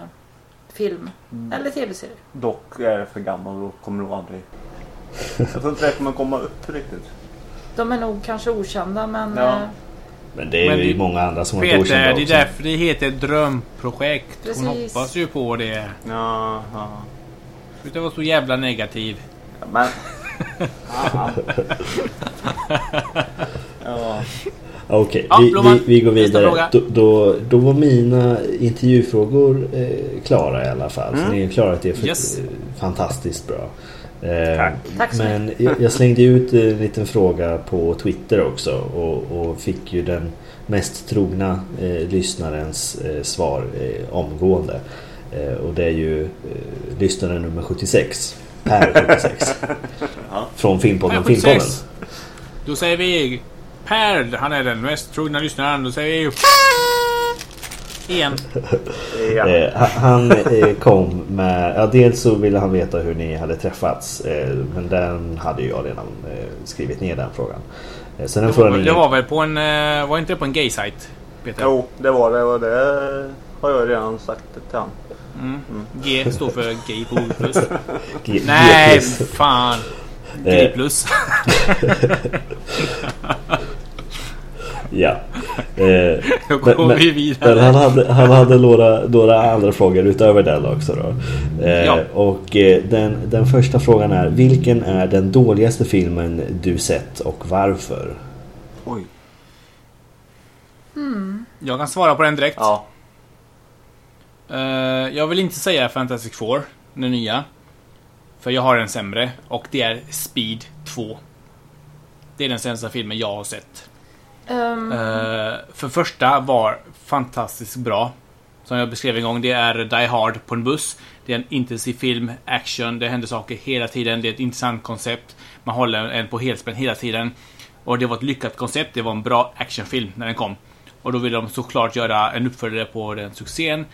film eller tv-serie. Dock är jag för gammal och kommer nog aldrig... Jag tror inte det kommer komma upp riktigt. De är nog kanske okända men Ja. Men det är Men ju det- många andra som har varit okända det är också. därför det heter drömprojekt. Hon Precis. hoppas ju på det. Ja, ja. Sluta vara så jävla negativ. Men... Ja. Okej, Ja, vi, vi, vi går vidare. Då, då, då var mina intervjufrågor eh, klara i alla fall. Så Mm. ni har klarat det för, Yes. fantastiskt bra. Eh, Tack. Men jag, jag slängde ut en liten fråga på Twitter också och, och fick ju den mest trogna eh, lyssnarens eh, svar eh, omgående. Eh, och det är ju eh, lyssnare nummer 76. Per 76. Ja. Från Filmpodden Filmpodden. 76. Då säger vi Per, han är den mest trogna lyssnaren. Då säger vi... Igen. Ja. Eh, ha- han eh, kom med, ja dels så ville han veta hur ni hade träffats. Eh, men den hade jag redan skrivit ner den frågan. Så den Det frågan var, är det var väl på en... Var inte det på en gay-sajt? Peter? Jo, det var det och det har jag redan sagt till han. Mm. G står för gay på plus. G- Nej, GPs. fan. Gay plus. Ja. Eh, Då går men- vi men vidare. han hade, han hade några, några andra frågor utöver den också då. Eh, Ja. Och eh, den, den första frågan är Vilken är den dåligaste filmen du sett och varför? Oj. Jag kan svara på den direkt. Ja. Eh, jag vill inte säga Fantastic Four, den nya. För jag har en sämre. Och det är Speed 2. Det är den sämsta filmen jag har sett. Ehm, Eh, för första var fantastiskt bra. Som jag beskrev en gång, det är Die Hard på en buss. Det är en intensiv film, action, det händer saker hela tiden. Det är ett intressant koncept. Man håller en på helspänn hela tiden. Och det var ett lyckat koncept. Det var en bra actionfilm när den kom. Och då ville de såklart göra en uppföljare på den succén.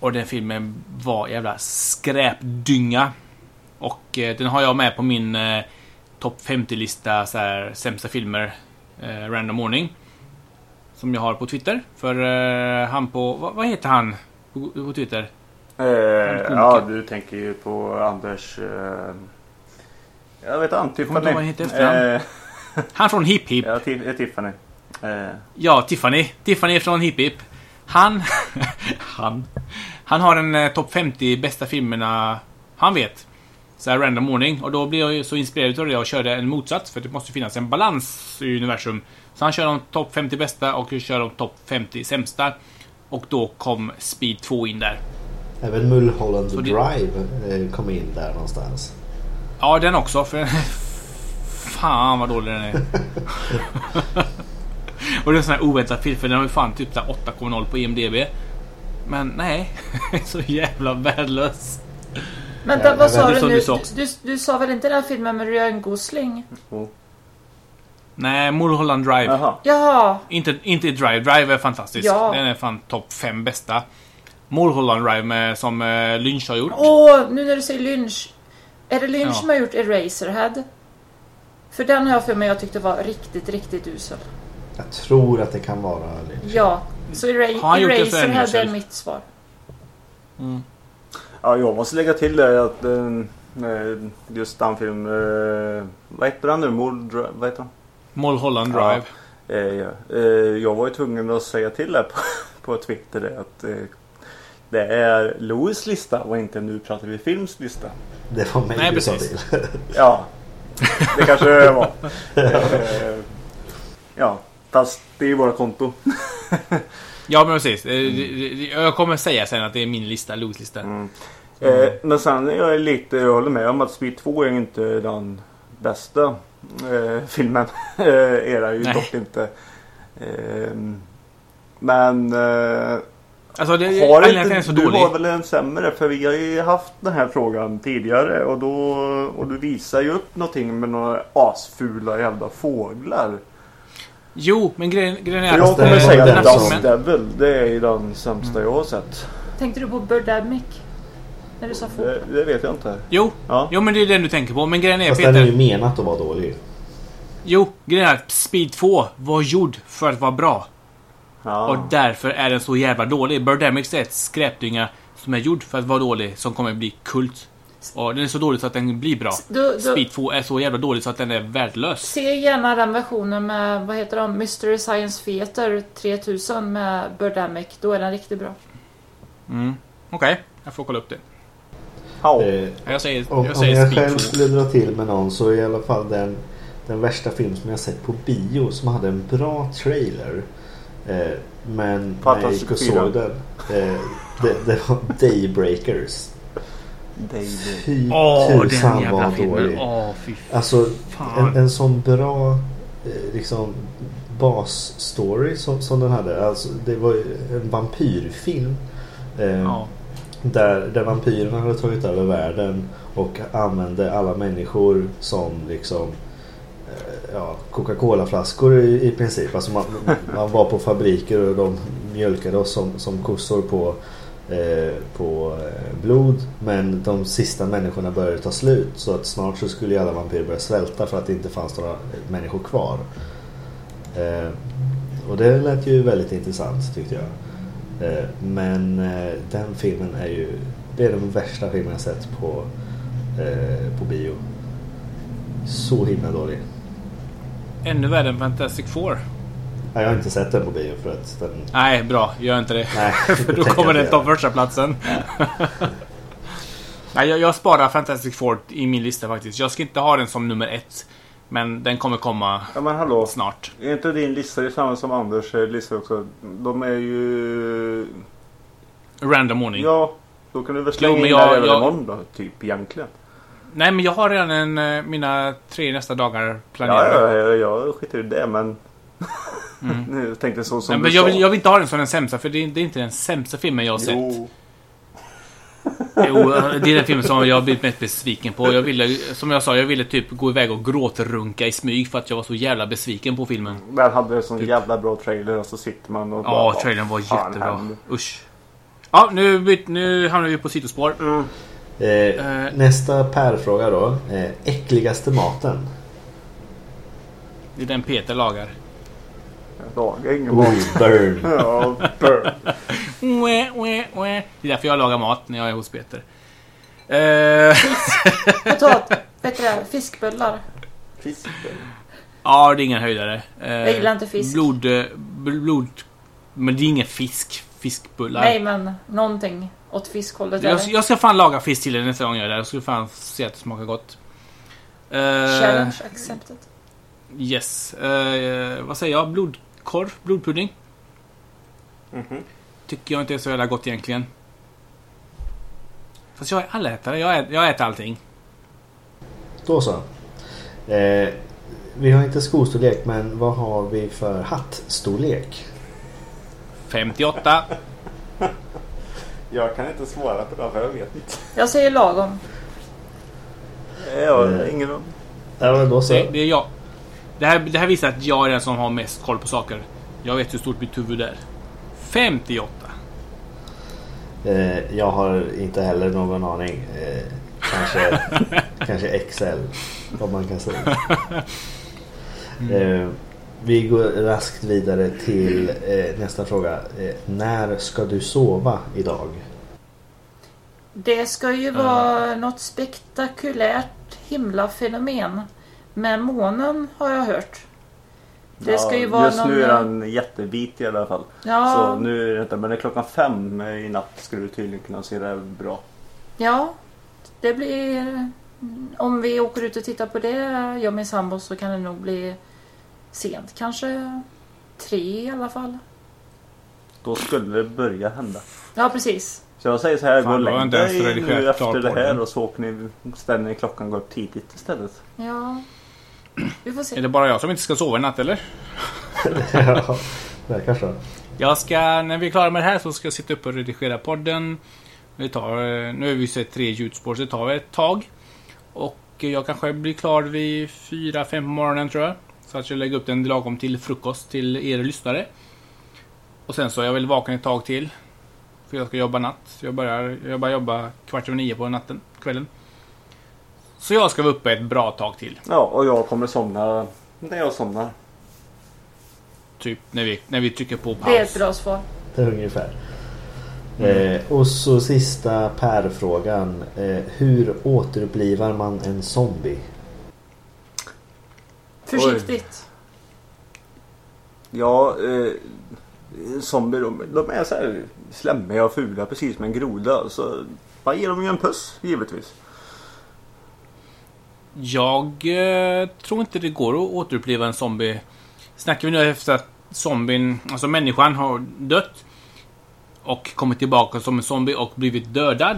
Och den filmen var jävla skräpdynga. Och eh, den har jag med på min eh, topp 50-lista så här, sämsta filmer. Eh, random ordning. Som jag har på Twitter. För eh, han på... Vad, vad heter han på, på Twitter? Eh, ja, du tänker ju på Anders... Eh, jag vet inte, kommer inte ihåg vad han Tiffany. heter. Eh, Han från Hip Hip. ja, Ti- Tiffany. Ja, Tiffany. Tiffany från Hip Hip. Han... han... Han har en eh, topp 50 bästa filmerna han vet. Så här random ordning. Och då blir jag ju så inspirerad av det och körde en motsats. För det måste finnas en balans i universum. Så han kör de topp 50 bästa och jag kör de topp 50 sämsta. Och då kom Speed 2 in där. Även Mulholland Så det- Drive eh, kom in där någonstans. Ja, den också. För... Fan vad dålig den är. och det är en sån här oväntad film för den har ju fan typ så här 8,0 på IMDB. Men nej, så jävla värdelös. Vänta, Ja, vad sa du nu? du sa. Du, du sa väl inte den här filmen med Ryan Gosling? Nej, Mulholland Drive. Jaha. Jaha, Inte, inte Drive. Drive är fantastisk. Ja. Den är fan topp 5 bästa. Mulholland Drive med, som eh, Lynch har gjort. åh, nu när du säger Lynch. Är det Lynch Ja. som har gjort Eraserhead? För den har jag för mig jag tyckte var riktigt, riktigt usel. Jag tror att det kan vara Lynch. Ja, så Era- en Eraserhead är usel? mitt svar. Ja, jag måste lägga till det att eh, just den film... Eh, vad heter den nu? Mord, vad heter den? Mulholland. Drive. Eh, ja. eh, jag var ju tvungen att säga till det på, på Twitter att eh, det är Louis lista och inte nu pratar vi films lista. Det var mig Nej, du sa precis. till. Ja, det kanske det var. Ja, fast det är våra konto. Ja, men precis. Det- det- Jag kommer säga sen att det är min lista, Louis lista. Mm. Eh, men sen är jag lite, jag håller med om att Speed 2 är inte den bästa eh, filmen. eh, är det ju Nej. dock inte. Eh, men eh, Alltså, det, har den inte, är så du dålig. har väl en sämre? För vi har ju haft den här frågan tidigare och då och du visar ju upp någonting med några asfula jävla fåglar. Jo, men grejen, grejen är jag kommer säga att Dust Devil, det är ju den sämsta jag har sett. Tänkte du på Birdemic? När du sa fågel? Det, det vet jag inte. Jo, Ja. jo, men det är den du tänker på. Men grejen är, Fast den är Peter... ju menat att vara dålig. Jo, grejen är att Speed 2 var gjord för att vara bra. Ja. Och därför är den så jävla dålig. Birdemics är ett skräpdynga som är gjord för att vara dålig, som kommer bli kult. Och den är så dålig så att den blir bra. Då, Speed 2 är så jävla dålig så att den är värdelös. se gärna den versionen med, vad heter de, Mystery Science Theater 3000 med Birdemic. Då är den riktigt bra. Mm. Okej, jag får kolla upp det. Ja. Eh, Jag säger, Om, jag om säger jag Speed själv 2. skulle dra till med någon så är i alla fall den den värsta film som jag sett på bio som hade en bra trailer. Eh, men när jag gick och såg den. Eh, det, det var Daybreakers. David. Åh, den tusan jävla vad filmen. dålig. Åh, fy Alltså en, en sån bra eh, liksom basstory som, som den hade. Alltså, det var en vampyrfilm. Eh, Ja. där, där vampyrerna hade tagit över världen och använde alla människor som liksom eh, ja, Coca-Cola-flaskor i, i princip. Alltså man, man var på fabriker och de mjölkade oss som, som kossor på, Eh, på eh, blod. Men de sista människorna började ta slut. Så att snart så skulle ju alla vampyrer börja svälta för att det inte fanns några människor kvar. Eh, och det lät ju väldigt intressant tyckte jag. Men den filmen är ju Det är den värsta filmen jag sett på På bio Så himla dålig Ännu värre än Fantastic Four. Nej, Jag har inte sett den på bio för att den Nej, bra. Gör inte det. Nej, För då kommer den ta första platsen. Nej, jag, jag sparar Fantastic Four i min lista faktiskt. Jag ska inte ha den som nummer ett. Men den kommer komma Ja men hallå. snart. Är inte din lista det samma som Anders eh, lista också? De är ju... Random ordning. Ja. Då kan du väl slänga Jo, men in jag- även jag- imorgon då, typ egentligen. Nej, men jag har redan en, eh, mina tre nästa dagar Ja, planerade. ja, ja, jag skiter i det men... Mm. Nu tänkte så som Nej, du men jag, sa. vill, jag vill inte ha den som den sämsta, för det är, det är inte den sämsta filmen jag har sett. Jo. Jo, det är den filmen som jag har blivit mest besviken på. Jag ville, som jag sa, jag ville typ gå iväg och gråtrunka i smyg för att jag var så jävla besviken på filmen. Den hade en sån Typ. jävla bra trailer och så sitter man och Ja, bara, trailern var "Vad fan jättebra. händer?" Usch. Ja, nu, nu hamnar vi på sidospår. Mm. eh, Eh. Nästa Per-fråga då eh, Äckligaste maten Det är den Peter lagar. Jag lagar ingen mat. oh, Burn Ja, burn. Det är därför jag lagar mat när jag är hos Peter. Eh, Potat, vet du det? Fiskbullar. Fisk. ja, det är ingen höjdare. Eh, Jag gillar inte fisk. Blod, eh, bl- blod... Men det är ingen fisk. Fiskbullar. Nej, men någonting åt fiskhållet. Jag, jag ska fan laga fisk till er nästa gång jag är där. Jag ska fan se att det smakar gott. Eh, Challenge accepted. yes. Eh, vad säger jag? Blodkorv? Blodpudding? Mhm. Tycker jag inte är så jävla gott egentligen. Fast jag är allätare. Jag, ät, jag äter allting. Då så eh, Vi har inte skostorlek men vad har vi för hattstorlek? 58. Jag kan inte svara på det för jag vet inte. Jag säger lagom. Jag har Eh. ingen aning. Ja men då så Det, det är jag. Det här, det här visar att jag är den som har mest koll på saker. Jag vet hur stort mitt huvud är. 58. Eh, jag har inte heller någon aning. Eh, kanske, kanske XL. Om man kan säga. Eh, vi går raskt vidare till eh, nästa fråga. Eh, när ska du sova idag? Det ska ju vara något spektakulärt himlafenomen. Med månen har jag hört. Det ska ju vara just någon... nu är den jättevit i alla fall. Ja, Så nu är det inte, men det är klockan fem i natt ska du tydligen kunna se det bra. ja. Det blir... Om vi åker ut och tittar på det, jag och min sambo, så kan det nog bli sent. Kanske tre i alla fall. Då skulle det börja hända. Ja, precis. Så jag säger så här, Fan, gå och lägg dig nu efter det här och så åker ni, ställer ni klockan går upp tidigt istället. Ja. Vi får Är se. det bara jag som inte ska sova i natt eller? ja, verkar så. Jag ska, när vi är klara med det här så ska jag sitta upp och redigera podden. Det tar, nu har vi sett tre ljudspår så det tar ett tag. Och jag kanske blir klar vid 4-5 på morgonen tror jag. Så att jag lägger upp den lagom till frukost till er lyssnare. Och sen så är jag väl vaken ett tag till. För jag ska jobba natt. Jag börjar, jag börjar jobba kvart över nio på natten, kvällen. Så jag ska vara uppe ett bra tag till. Ja, och jag kommer somna när jag somnar. Typ när vi, när vi trycker på paus. Det är ett bra svar. Det är ungefär. Eh, och så sista Per-frågan. Eh, hur återupplivar man en zombie? Försiktigt. Ja, eh, zombier de, de är så här slemmiga och fula precis som en groda. Så man ger dem ju en puss givetvis. Jag eh, tror inte det går att återuppliva en zombie. Snackar vi nu efter att zombien, alltså människan har dött och kommit tillbaka som en zombie och blivit dödad.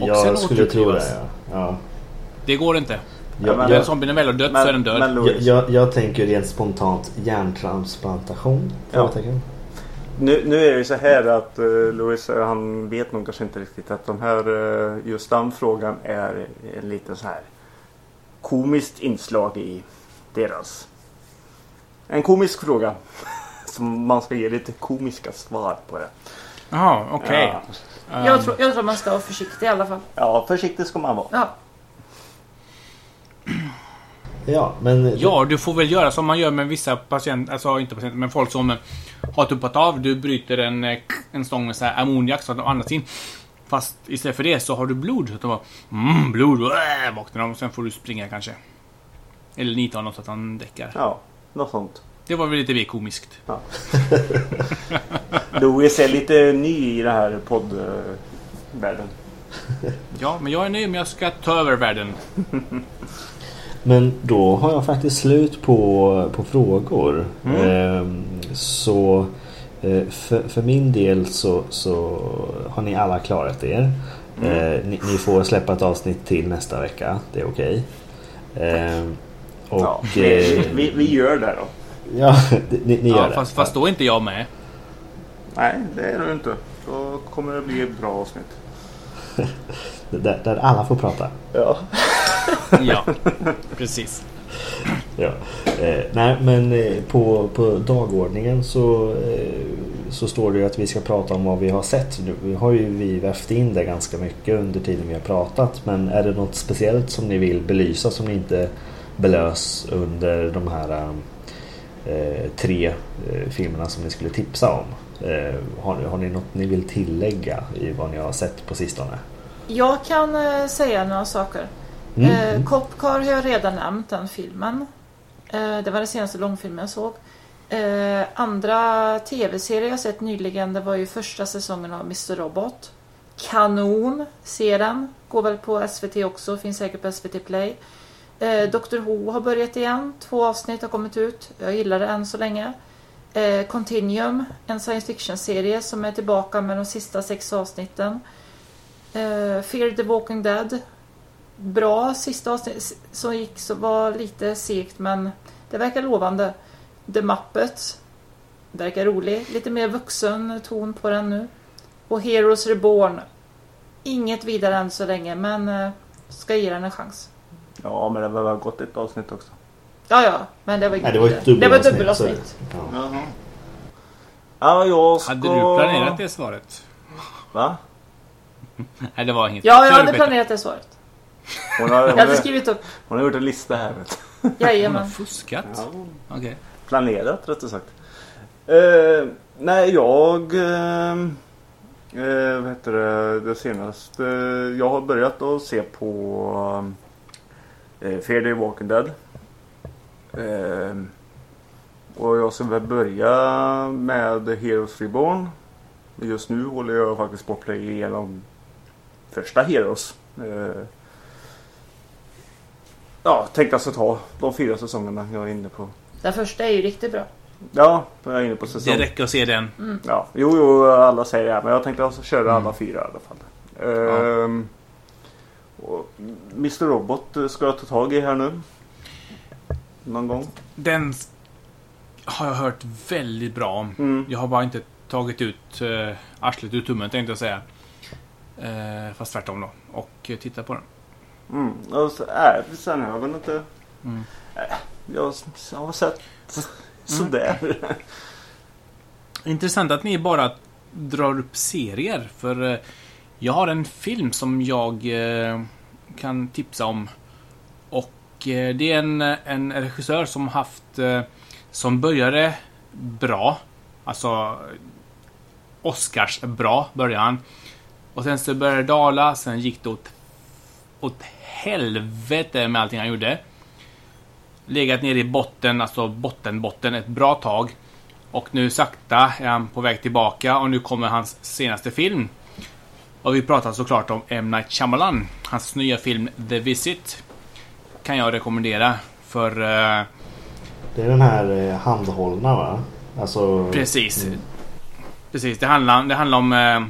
Och sen Jag skulle tro det ja. ja. Det går inte. Jag, men- När zombien är väl har dött så är den död. men jag, Louis, jag, jag tänker rent spontant hjärntransplantation. Ja. Nu, nu är det ju så här att uh, Louis han vet nog kanske inte riktigt att de här, eh, just den frågan är en lite så här komiskt inslag i deras. En komisk fråga. Som man ska ge lite komiska svar på det. Jaha, okej. Ja. Ehm, Jag, tror, jag tror man ska vara försiktig i alla fall. ja, försiktig ska man vara. Ja. Ja, men... Ja, du får väl göra som man gör med vissa patienter, alltså inte patienter, men folk som har tuppat av. Du bryter en, eh, en stång med så här ammoniak så att de andas in. Fast istället för det så har du blod. Så att de bara mm, blod, äh, vaknar de och sen får du springa kanske. Eller nita honom så att han däckar. Ja, något sånt. Det var väl lite mer komiskt. Louis är lite ny i det här poddvärlden. Ja, men jag är nöjd med jag ska ta över världen. Men då har jag faktiskt slut på, på frågor. Mm. Ehm, så för, för min del så, så har ni alla klarat er. Mm. Eh, ni, ni får släppa ett avsnitt till nästa vecka. Det är okej. Ehm, och ja, vi, eh, vi, vi gör det då. ja, ni, ni gör Ja, det. fast, fast då är inte jag med. Nej, det är det inte. Då kommer det bli ett bra avsnitt. Där, där alla får prata. Ja. Ja, precis. Ja. Eh, nej men eh, på, på dagordningen så, eh, så står det ju att vi ska prata om vad vi har sett. Nu har ju vi vävt in det ganska mycket under tiden vi har pratat. Men är det något speciellt som ni vill belysa som ni inte belös under de här eh, tre eh, filmerna som ni skulle tipsa om? Eh, har, ni- har ni något ni vill tillägga i vad ni har sett på sistone? Jag kan eh, säga några saker. Mm. Eh, Cop har jag redan nämnt, den filmen. Eh, det var den senaste långfilmen jag såg. Eh, andra tv-serier jag sett nyligen det var ju första säsongen av Mr. Robot. Kanon, se den. Går väl på SVT också, finns säkert på SVT Play. Eh, Dr Who har börjat igen, två avsnitt har kommit ut. Jag gillar det än så länge. Eh, Continuum, en science fiction-serie som är tillbaka med de sista sex avsnitten. Eh, Fear the Walking Dead. Bra sista avsnitt som gick så var lite segt men det verkar lovande. The Muppets. Verkar rolig. Lite mer vuxen ton på den nu. Och Heroes Reborn. Inget vidare än så länge men eh, ska ge den en chans. ja, men det har väl gått ett avsnitt också. Ja, ja, men det var Nej, det var ett Det var ett dubbelavsnitt. dubbelavsnitt. Ja. Jaha. Ja, jag ska... Hade du planerat det svaret? Va? Nej, det var inget. Ja, jag hade planerat det svaret. Hon har, hon, Jag hade skrivit upp. hon har gjort en lista här. Vet Hon har Jajamän. fuskat? Ja. Okej. Planerat rättare sagt. Eh, nej, jag... Eh, eh, vad heter det? Det senaste... jag har börjat att se på eh, Fear the Walking Dead. Eh, och jag ska väl börja med Heroes Reborn. Just nu håller jag faktiskt på att play igenom första Heroes. Eh, ja, tänkte alltså ta de fyra säsongerna jag är inne på. Den första är ju riktigt bra. Ja, jag är inne på säsong. Det räcker att se den. Ja, jo, jo, alla säger det. Men jag tänkte alltså köra Mm. alla fyra i alla fall. Ehm, och Mr Robot eh, ska jag ta tag i här nu. Någon gång. Den har jag hört väldigt bra om. Mm. Jag har bara inte tagit ut uh, arslet ur tummen tänkte jag säga. Eh, fast tvärtom då. Och uh, titta på den. Mm. Och så, äh, sen har jag väl inte... Mm. Äh, jag, jag har sett sådär. Intressant att ni bara drar upp serier. För eh, jag har en film som jag eh, kan tipsa om. Och eh, det är en, en regissör som haft... Som började bra. Alltså... Oscars bra började han. Och sen så började det dala. Sen gick det åt, åt helvete med allting han gjorde. Legat nere i botten, alltså botten, botten ett bra tag. Och nu sakta är han på väg tillbaka och nu kommer hans senaste film. Och vi pratar såklart om M. Night Shyamalan. Hans nya film The Visit. kan jag rekommendera. För eh, Det är den här eh, handhållna va? Alltså... precis. Mm. Precis, det handlar, det handlar om eh,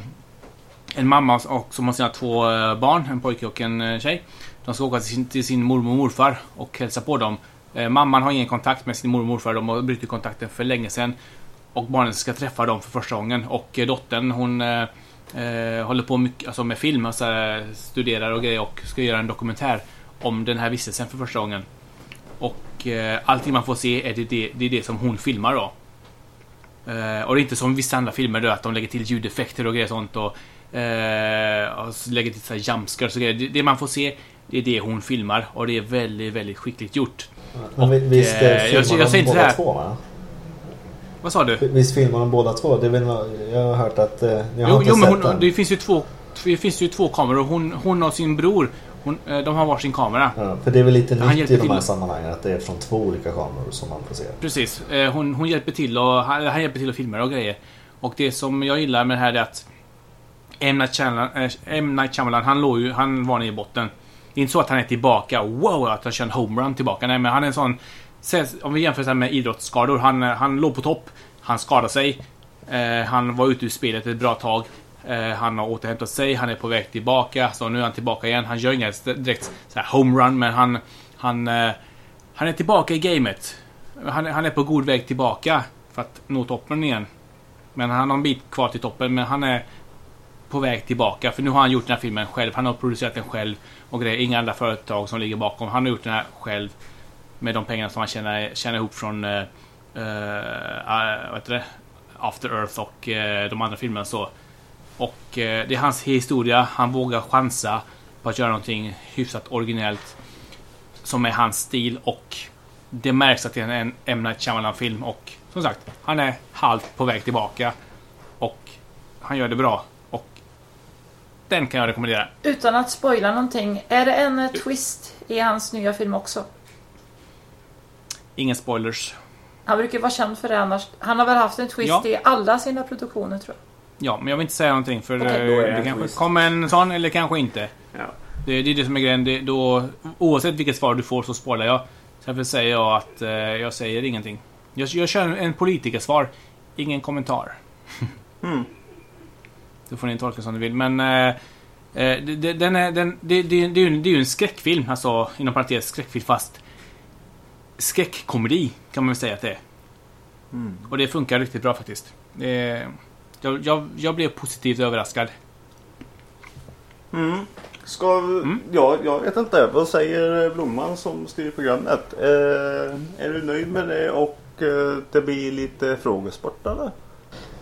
en mamma och, som har sina två barn, en pojke och en tjej. De ska åka till sin, till sin mormor och morfar och hälsa på dem. Eh, mamman har ingen kontakt med sin mormor och morfar, de har brutit kontakten för länge sedan. Och barnen ska träffa dem för första gången. Och eh, dottern hon eh, eh, håller på mycket, alltså med film, och så här, studerar och grejer och ska göra en dokumentär om den här vistelsen för första gången. Och eh, allting man får se är det, det, det, är det som hon filmar då. Eh, och det är inte som vissa andra filmer då, att de lägger till ljudeffekter och grejer sånt och, eh, och lägger till så här jumpscares och grejer. Det, det man får se, det är det hon filmar och det är väldigt, väldigt skickligt gjort. Men vi- visst eh, eh, jag- filmar jag de båda här. två va? Vad sa du? Visst filmar de båda två? Det nå- jag har hört att... eh, Jag har Jo, inte jo men sett hon, den. det finns ju två det finns ju två kameror. Hon, hon och sin bror, hon, eh, de har varsin kamera. Ja, för det är väl lite Han nytt i de här sammanhangen att det är från två olika kameror som man får se. Precis. Eh, Hon, hon hjälper till och han, han hjälper till att filma och grejer. Och det som jag gillar med det här är att M. Night Shyamalan, eh, M. Night Shyamalan han, låg ju, han var nere i botten. Det är inte så att han är tillbaka, wow, att han kör en homerun tillbaka. Nej, men han är en sån... Om vi jämför med idrottsskador. Han, han låg på topp. Han skadade sig. Eh, han var ute ur spelet ett bra tag. Eh, han har återhämtat sig, han är på väg tillbaka. Så nu är han tillbaka igen. Han gör inga direkt homerun, men han... Han, eh, han är tillbaka i gamet. Han, han är på god väg tillbaka för att nå toppen igen. Men han har en bit kvar till toppen, men han är på väg tillbaka. För nu har han gjort den här filmen själv. Han har producerat den själv. Och grejer. inga andra företag som ligger bakom. Han har gjort den här själv. Med de pengarna som han tjänar, tjänar ihop från uh, vad heter det? After Earth och uh, de andra filmerna. Så. Och uh, det är hans historia. Han vågar chansa på att göra någonting hyfsat originellt. Som är hans stil och det märks att det är en M. Night Shyamalan-film och som sagt, han är halvt på väg tillbaka. Och han gör det bra. Den kan jag rekommendera. Utan att spoila någonting. Är det en eh, twist i hans nya film också? Ingen spoilers. Han brukar vara känd för det annars. Han har väl haft en twist Ja. i alla sina produktioner tror jag. Ja, men jag vill inte säga någonting för Okej, eh, det det kanske twist. kommer en sån eller kanske inte. Ja. Det, det är det som är grejen. Det, då, oavsett vilket svar du får så spoilar jag. Så därför säger jag att eh, jag säger ingenting. Jag, jag kör en politikersvar. Ingen kommentar. Mm. Det får ni tolka som ni vill. Men eh, eh, det, den är, den, det, det, det, är ju, det är ju en skräckfilm. Alltså inom parentes skräckfilm fast skräckkomedi kan man väl säga att det är. Mm. Och det funkar riktigt bra faktiskt. Det, jag, jag, jag blev positivt överraskad. Mm. Ska Mm. ja, jag vet inte. Vad säger Blomman som skriver programmet? Eh, är du nöjd med det och eh, det blir lite frågesport eller?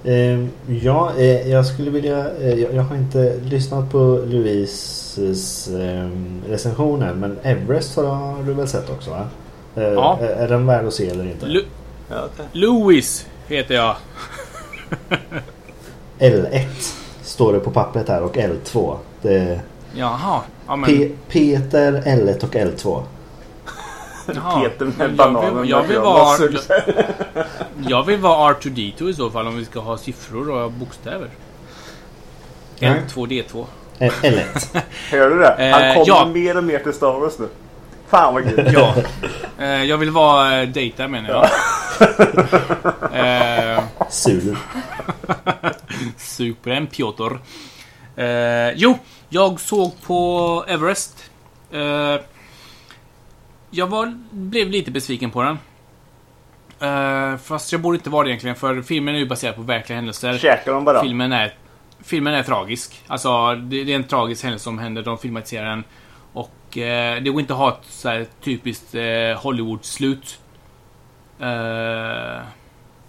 Eh, ja, eh, jag skulle vilja... Eh, jag, jag har inte lyssnat på Louises eh, recensioner men Everest har du väl sett också va? Eh, Ja. är, är den värd att se eller inte? Lu. Louis heter jag. L1 står det på pappret här och L2. Det Jaha. Ja, men, Peter, L1 och L2. Peter med Men bananen Jag vill, jag, vill vara, jag, jag vill vara R2D2 i så fall om vi ska ha siffror och bokstäver. N2D2. Eh, L1. Hör du det? Han Eh, kommer ja. mer och mer till Star Wars nu. Fan vad grymt. Ja. Eh, jag vill vara eh, data menar jag. eh, Sul. Sug på den Piotr. Eh, jo, jag såg på Everest. Jag var, blev lite besviken på den. Eh, fast jag borde inte vara det egentligen för filmen är ju baserad på verkliga händelser. Käkar de bara? Filmen är, filmen är tragisk. Alltså, det, det är en tragisk händelse som händer. De filmatiserar den. Och eh, det går inte att ha ett så här typiskt eh, Hollywood-slut. Eh,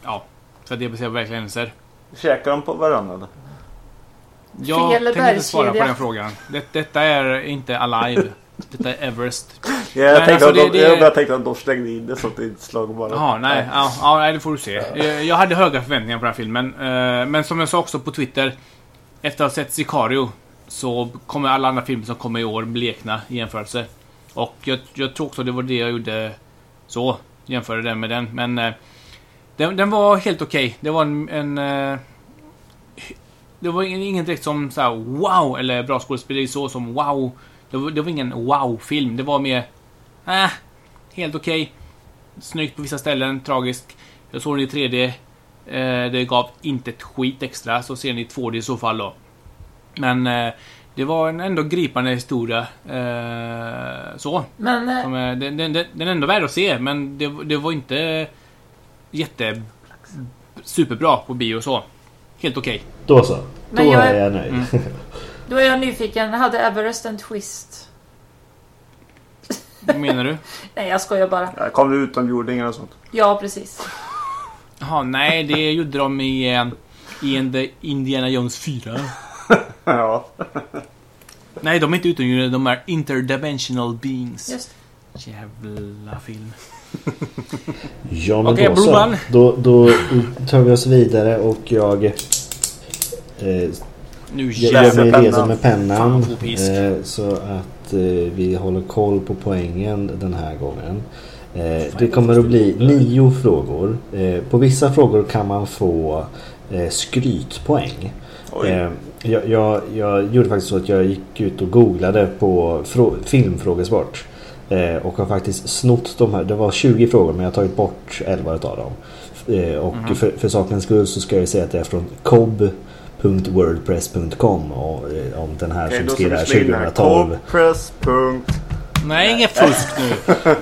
ja, för det är baserat på verkliga händelser. Käkar de på varandra? eller? Jag tänker inte svara på den frågan. Det, detta är inte Alive. Detta är Everest. Ja, jag, Men tänkte alltså, att de, det- det- jag tänkte att de slängde in det det inte slog bara. Jaha, nej. Ja, ja, nej, det får du se. Jag, hade höga förväntningar på den här filmen. Eh, Men som jag sa också på Twitter. Efter att ha sett Sicario så kommer alla andra filmer som kommer i år blekna i jämförelse. Och jag, jag tror också det var det jag gjorde så. Jämförde den med den. Men eh, den, den var helt okej. Det var en... en eh, det var ingen direkt som så här, wow eller bra skådespeleri så som wow. Det var, det var ingen wow-film. Det var mer Äh, helt okej. Snyggt på vissa ställen, tragiskt. Jag såg den i 3D. Eh, det gav inte ett skit extra, så ser den i 2D i så fall då. Men eh, det var en ändå gripande historia. Eh, så. Men eh, Som, eh, den, den, den är ändå värd att se, men det, det var inte jätte... Superbra på bio så. Helt okej. Då så. Då jag är- jag nöjd. Mm. då är jag nyfiken. Hade Everest en twist? Vad menar du? Nej, jag skojar bara. Ja, Kom det utomjordingar och sånt? Ja, precis. Jaha, nej, det gjorde de i, eh, i en The Indiana Jones 4. Ja. Nej, de är inte utomjordingar, de är interdimensional beings. Just Jävla film. Ja men Okej, då så. Då, då tar vi oss vidare och jag eh, Nu Läser gör mig pennan. redo med pennan. Fan. Eh, så att eh, vi håller koll på poängen den här gången. Eh, det kommer att bli nio frågor. På vissa frågor kan man få skrytpoäng. Oj. Jag, jag, jag gjorde faktiskt så att jag gick ut och googlade på frå- filmfrågesport. Eh, och har faktiskt snott de här. Det var 20 frågor men jag har tagit bort 11 utav dem. Eh, och Mhm. för, för sakens skull så ska jag säga att det är från cobb.wordpress.com och eh, om den här Okej, som skriver vi här slå in här. 2012. Copress. punkt. Nej, inget fusk nu.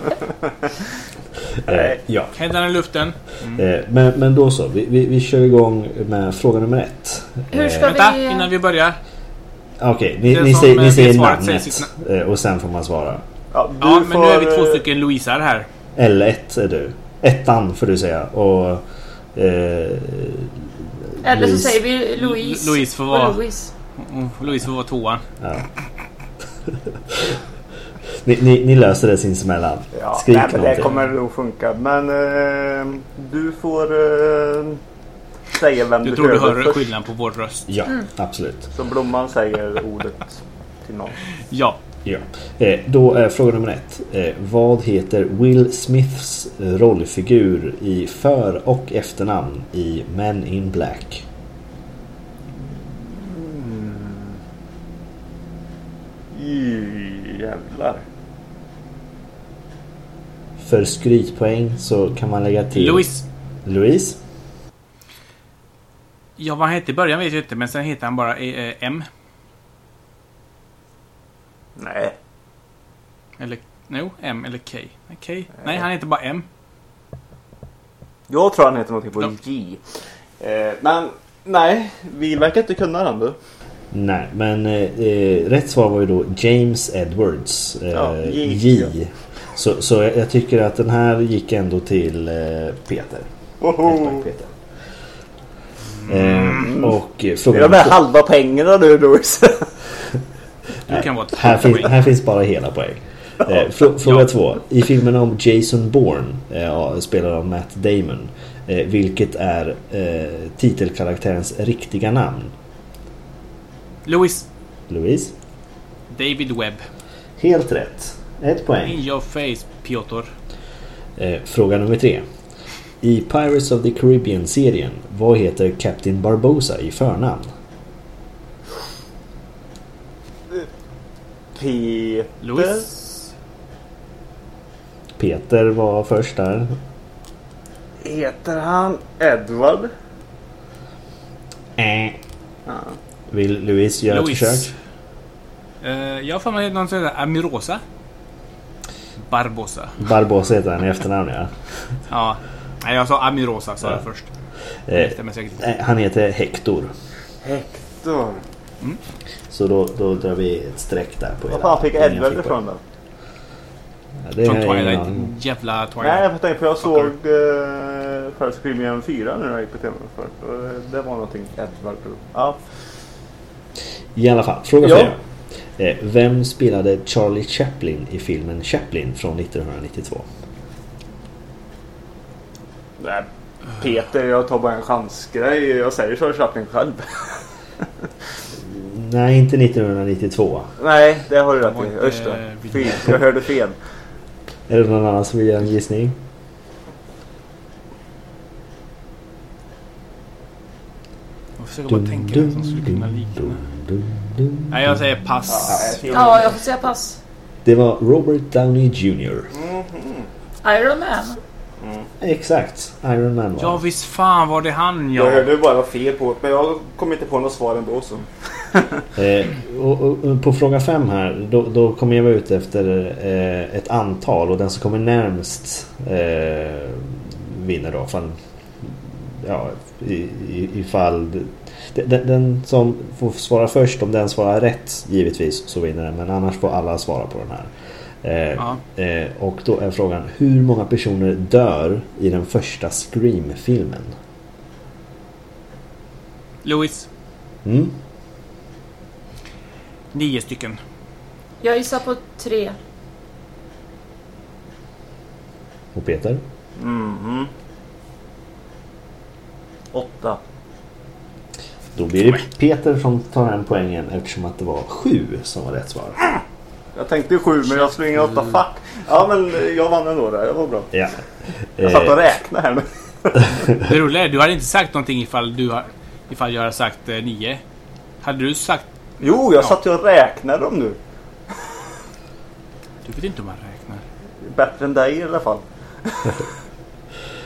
Eh, ja. Händerna i luften. Eh, men, men då så. Vi, vi, vi kör igång med fråga nummer ett. Hur ska Eh, Vänta, vi- innan vi börjar. Okej, ni, Den ni, säger, eh, ni säger namnet eh, och sen får man svara. Ja, du Ja, men nu är vi får, två eh, stycken Louisar här. L1 är du. Ettan får du säga. Och... Eh, Eller så säger vi Louise. Louise får vara- Och Louise. Mm, Louise får vara tvåan. Ja. ni, ni, ni löser det sinsemellan. Ja, Skrik nej, men det kommer nog funka. Men eh, du får eh, säga vem Du du tror du hör först. skillnaden på vår röst? Ja, absolut. Så Blomman säger ordet till någon. Ja. Ja. Eh, då är fråga nummer ett. Eh, vad heter Will Smiths rollfigur i för och efternamn i Men in Black? Mm. Jävlar. För skrytpoäng så kan man lägga till... Louis. Louise? Ja, vad han hette i början vet jag inte, men sen heter han bara eh, eh, M. Nej. Eller... No, M eller K. Nej, K? Nej, han heter bara M. Jag tror han heter någonting på Ja. J. Eh, men nej, vi verkar inte kunna den du. Nej, men eh, eh, rätt svar var ju då James Edwards. Eh, Ja, J. J. Så, så jag, jag tycker att den här gick ändå till eh, Peter. Poäng, Peter. Eh, och eh, frågan Jag nummer med halva pengarna nu Louis. Ett här, finns, här finns bara hela poäng. Eh, frå, fråga Ja. två. I filmen om Jason Bourne, eh, spelad av Matt Damon. Eh, vilket är eh, titelkaraktärens riktiga namn? Louis. Louise? David Webb. Helt rätt. Ett poäng. In your face, Piotr. Eh, fråga nummer tre. I Pirates of the Caribbean-serien, vad heter Captain Barbosa i förnamn? Peter. Louis. Peter var först där. Heter han Edward? Äh. Ja. Vill Louise göra ett Louis. försök? Eh, jag har för mig någon där Amirosa. Barbosa. Barbosa heter han i efternamn ja. Ja. Nej, jag sa Amirosa sa Ja. jag först. Eh, eh, han heter Hector. Hector. Så då, då drar vi ett streck där på Var fan fick Edward ifrån då? Ja, det Från Twilight. aning. Jävla Twilight. Nej, jag tänkte för jag Fucker. såg uh, First Premium 4 när jag gick på TV för. Eh, Det var någonting Edward. Ja. I alla fall, fråga Ja. fyra. Eh, vem spelade Charlie Chaplin i filmen Chaplin från 1992? Nej, Peter, jag tar bara en chansgrej. Jag säger Charlie Chaplin själv. Nej, inte 1992. Nej, det har du rätt i. det. William. Fel. Jag hörde fel. Är det någon annan som vill göra en gissning? Jag försöker bara tänka vem som skulle kunna likna. dum, dum. Nej, jag säger pass. Ja. Ja, jag får säga pass. Det var Robert Downey Jr. Iron Man. Exakt, Iron Man var Ja det. visst fan var det han Jag ja. hörde bara fel på det, men jag kom inte på något svar ändå så. Eh, och, och, och på fråga fem här, då, då kommer jag vara ute efter eh, ett antal och den som kommer närmst eh, vinner då. Fan, ja, i, i, ifall det- den, den som får svara först, om den svarar rätt givetvis så vinner den. Men annars får alla svara på den här. Eh, Ja. eh, och då är frågan, hur många personer dör i den första Scream-filmen? Louis. Mm? Nio stycken. Jag gissar på tre. Och Peter? Mhm. Åtta. Då blir det Peter som tar hem poängen eftersom att det var sju som var rätt svar. Jag tänkte sju men jag slog in åtta. Fuck. Ja men jag vann ändå där. Det var bra. Ja. Jag satt och Eh, räknade här nu. Det roliga är, du hade inte sagt någonting ifall du har, ifall jag hade sagt eh, nio. Hade du sagt... Jo, jag Ja. satt och räknade dem nu. Du vet inte hur man räknar. Bättre än dig i alla fall.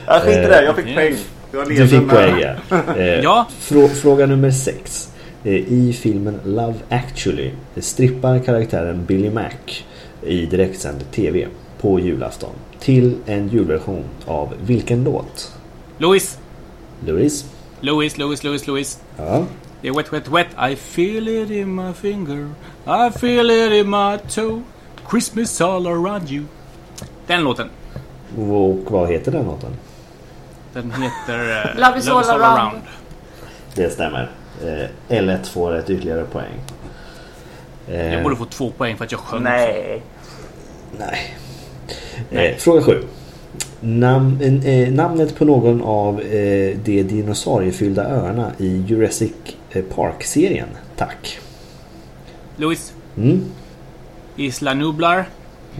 Jag skit i det. Jag fick Eh, poäng. Jag du fick poäng ja. Eh, Ja. frå- fråga nummer sex. Eh, I filmen Love actually strippar karaktären Billy Mac i direktsänd TV på julafton till en julversion av vilken låt? Louis. Louis? Louis, Louis, Louis, Louis. Ja. Det är wet, wet, wet. I feel it in my finger. I feel it in my toe. Christmas all around you. Den låten. Och vad heter den låten? Den heter... eh, Love is all around. Det stämmer. Eh, L1 får ett ytterligare poäng. Eh, Jag borde få två poäng för att jag sjöng. Nej. Nej. Nej. Eh, fråga 7. Nam eh, namnet på någon av eh, de dinosauriefyllda öarna i Jurassic eh, Park-serien. Tack. Louis. Mm. Isla Nublar.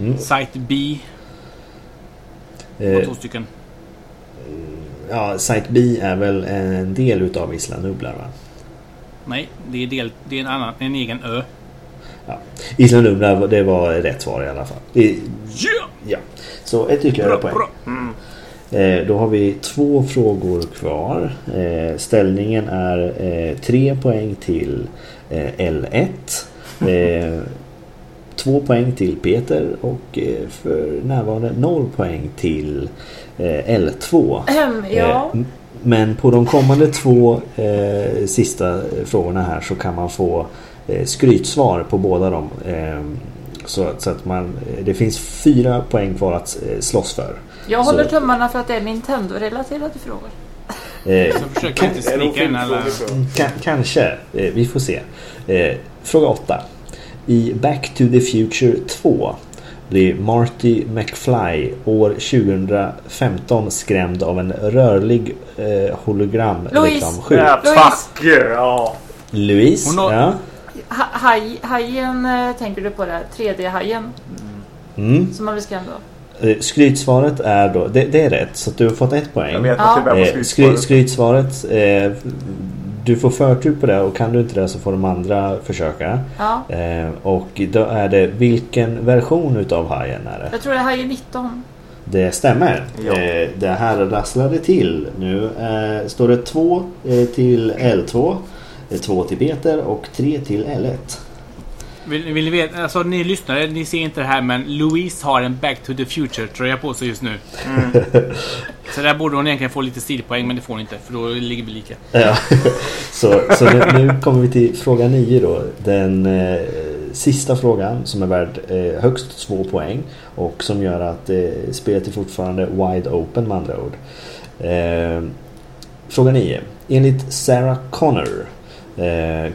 Mm. Site B. Eh, två stycken. ja, Site B är väl en del utav Isla Nublar va? Nej, det är, del, det är en, annan, en egen ö. Ja. Isla Nublar det var rätt svar i alla fall. I, Yeah! ja. Så ett ytterligare Bra, poäng. bra. Eh, då har vi två frågor kvar. Eh, ställningen är eh, tre poäng till eh, L1. Eh, två poäng till Peter och eh, för närvarande noll poäng till eh, L2. Ehm, ja. Eh, men på de kommande två eh, sista frågorna här så kan man få eh, skrytsvar på båda dem. Eh, så, så att man, det finns fyra poäng kvar att eh, slåss för. Jag håller så- tummarna för att det är Nintendo-relaterade frågor. Eh, Så jag inte snicka in alla... Ka- kanske. Eh, vi får se. Eh, fråga 8. I Back to the Future 2 blir Marty McFly år 2015 skrämd av en rörlig eh, hologram Louise. reklamskylt. Ja, fuck you. Ja. Louise? Hon har- Ja. Ha- Haj, hajen eh, tänker du på det? 3D-hajen Mm. som man blir skrämd av. Eh, Skrytsvaret är då, det, det är rätt så att du har fått ett poäng. Jag vet Ja. att det är Eh, på skry, skrytsvaret. skrytsvaret, eh, du får förtur på det och kan du inte det så får de andra försöka. Ja, Eh, och då är det vilken version utav hajen är det? jag tror det är hajen 19. Det stämmer. Ja. Eh, det här rasslade till. Nu eh, står det 2 eh, till L2, 2 till Peter och 3 till L1. Vill, vill ni veta? Alltså ni lyssnare, ni ser inte det här men Louise har en Back to the Future tröja på sig just nu. Så där borde hon egentligen få lite stilpoäng men det får hon inte för då ligger vi lika. Ja. så så nu, nu kommer vi till fråga 9 då. Den eh, sista frågan som är värd eh, högst två poäng. Och som gör att eh, spelet är fortfarande wide open med andra ord. Eh, fråga 9. Enligt Sarah Connor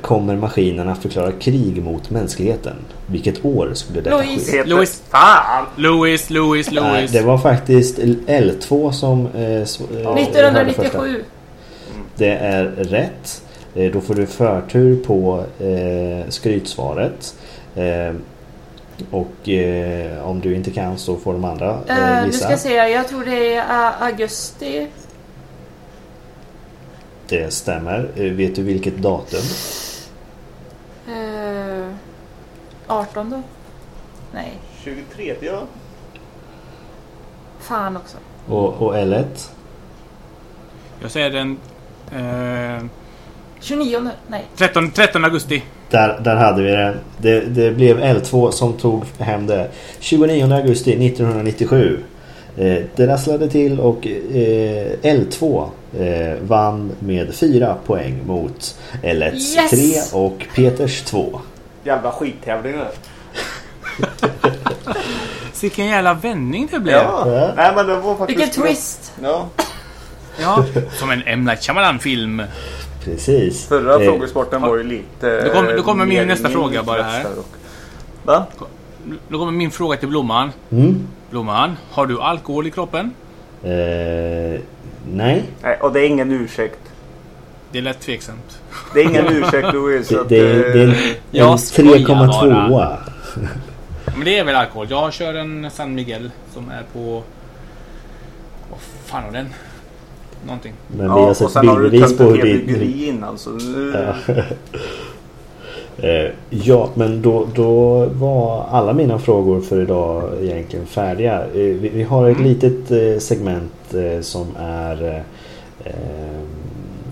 kommer maskinerna förklara krig mot mänskligheten. Vilket år skulle detta Louise. ske? Louis. Fan! Louis, Louis, Nej, Louis. det var faktiskt L2 som... Eh, sv- eh, första. 1997. Det är rätt. Eh, Då får du förtur på eh, skrytsvaret. Eh, och eh, om du inte kan så får de andra eh, Eh, nu gissa. ska jag se, jag tror det är eh, augusti. Det stämmer. Eh, vet du vilket datum? Eh, 18 då? Nej. 23 ja. Fan också. Och, och L1? Jag säger den... Eh, 29, nej. 13, 13 augusti. Där, där hade vi det. det. Det blev L2 som tog hem det. 29 augusti 1997. Eh, det rasslade till och eh, L2 eh, vann med 4 poäng mot L1 Yes! 3 och Peters 2. Jävla skittävling det där. Vilken jävla vändning det blev. Ja. Ja. Nej men det var faktiskt... Vilken twist! Ja. Ja, som en M. Night Shyamalan-film. Precis. Förra Eh, frågesporten var ju lite... Då kommer- då kommer min nästa fråga bara här. och- Va? Då kommer min fråga till Blomman. Mm. Blomman, har du alkohol i kroppen? Eh, nej. Nej, och det är ingen ursäkt. Det är lätt tveksamt. Det är ingen ursäkt Louis. Det, det, är- det är en, en skojar 3,2. bara. Men det är väl alkohol. Jag kör en San Miguel som är på... Vad fan har den? Någonting. Men ja, vi har sett sen har du bildbevis tömt på hur helt det... bryggeri innan så nu... Ja. Eh, ja, men då, då var alla mina frågor för idag egentligen färdiga. Eh, Vi, vi har ett litet eh, segment som är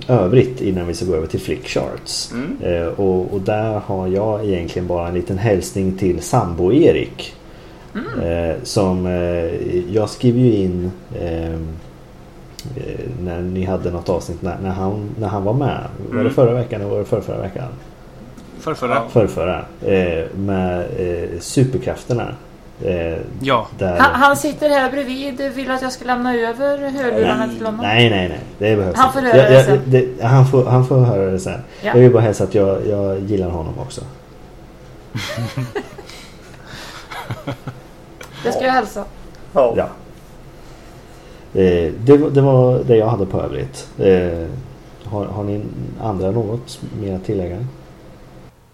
övrigt innan vi ska gå över till Flickcharts. Mm. Eh, och, och där har jag egentligen bara en liten hälsning till sambo-Erik. Eh, som eh, jag skriver ju in eh, eh, när ni hade något avsnitt när, när, han, när han var med. Var det Mm. förra veckan eller var det förra, förra veckan? Förrförra. Ja. Förrförra. Eh, med eh, superkrafterna. Eh, Ja. där... Han, han sitter här bredvid. Vill att jag ska lämna över hörlurarna till honom? Nej, nej, nej. Det behövs Han får höra Jag- det jag- sen. det- han, får, han får höra det sen. Ja. Jag vill bara hälsa att jag, jag gillar honom också. Det ska jag hälsa. Ja. Ja. Eh, det, var- det var det jag hade på övrigt. Eh, har, har ni andra något mer att tillägga?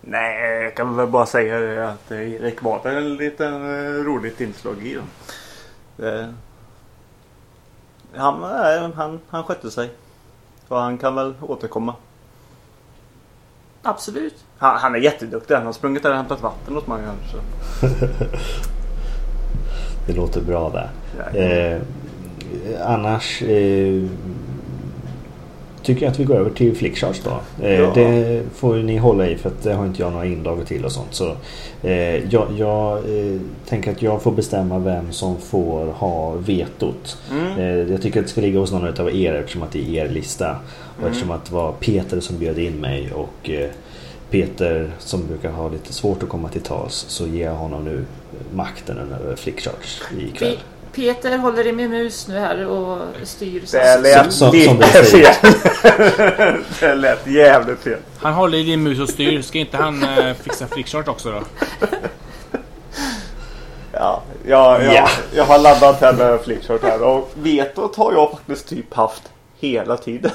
Nej, jag kan väl bara säga det att eh, Erik var en liten eh, roligt inslag i. Det... Han, nej, han, han skötte sig. Och han kan väl återkomma. Absolut. Han, han är jätteduktig. Han har sprungit där och hämtat vatten åt mig. Så. Det låter bra där. Eh, annars eh, tycker jag att vi går över till Flickcharts då. Eh, Ja. Det får ni hålla i för att det har inte jag några inlagor till och sånt. Så, eh, jag jag eh, tänker att jag får bestämma vem som får ha vetot. Mm. Eh, jag tycker att det ska ligga hos någon av er eftersom att det är er lista. Och Mm. eftersom att det var Peter som bjöd in mig och eh, Peter som brukar ha lite svårt att komma till tals så ger jag honom nu makten över Flickcharts ikväll. Pe- Peter håller i min mus nu här och styr. Så. Det lät Som- som det fel. det lät jävligt fel. Han håller i din mus och styr. Ska inte han eh, fixa flickchart också då? Ja, jag, jag, Ja. jag har laddat här med flickshot här och vetot har jag faktiskt typ haft hela tiden.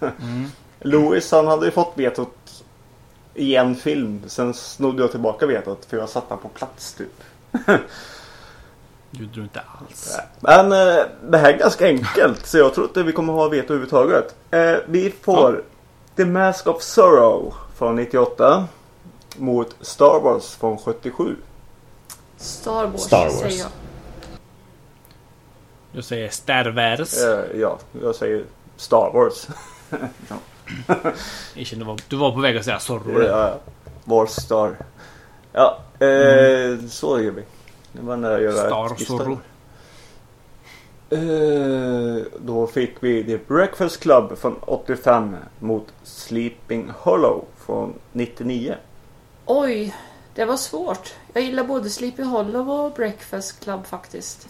Louis han hade ju fått vetot i en film. Sen snodde jag tillbaka vetot för jag satte på plats typ. Du tror inte alls. Men eh, det här är ganska enkelt så jag tror inte vi kommer ha veto överhuvudtaget. Eh, vi får The Mask of Sorrow från 98 mot Star Wars från 77. Star Wars, Star Wars. säger jag. Du säger Star Wars. Eh, ja, jag säger Star Wars. Jag kände du var, du på väg att säga Zorro. där. Ja, Wars Star. Ja, eh, så gör vi. Det var när jag gör Star. Zorro. Eh, då fick vi The Breakfast Club från 85 mot Sleeping Hollow från 99. Oj, det var svårt. Jag gillar både Sleepy Hollow och Breakfast Club faktiskt.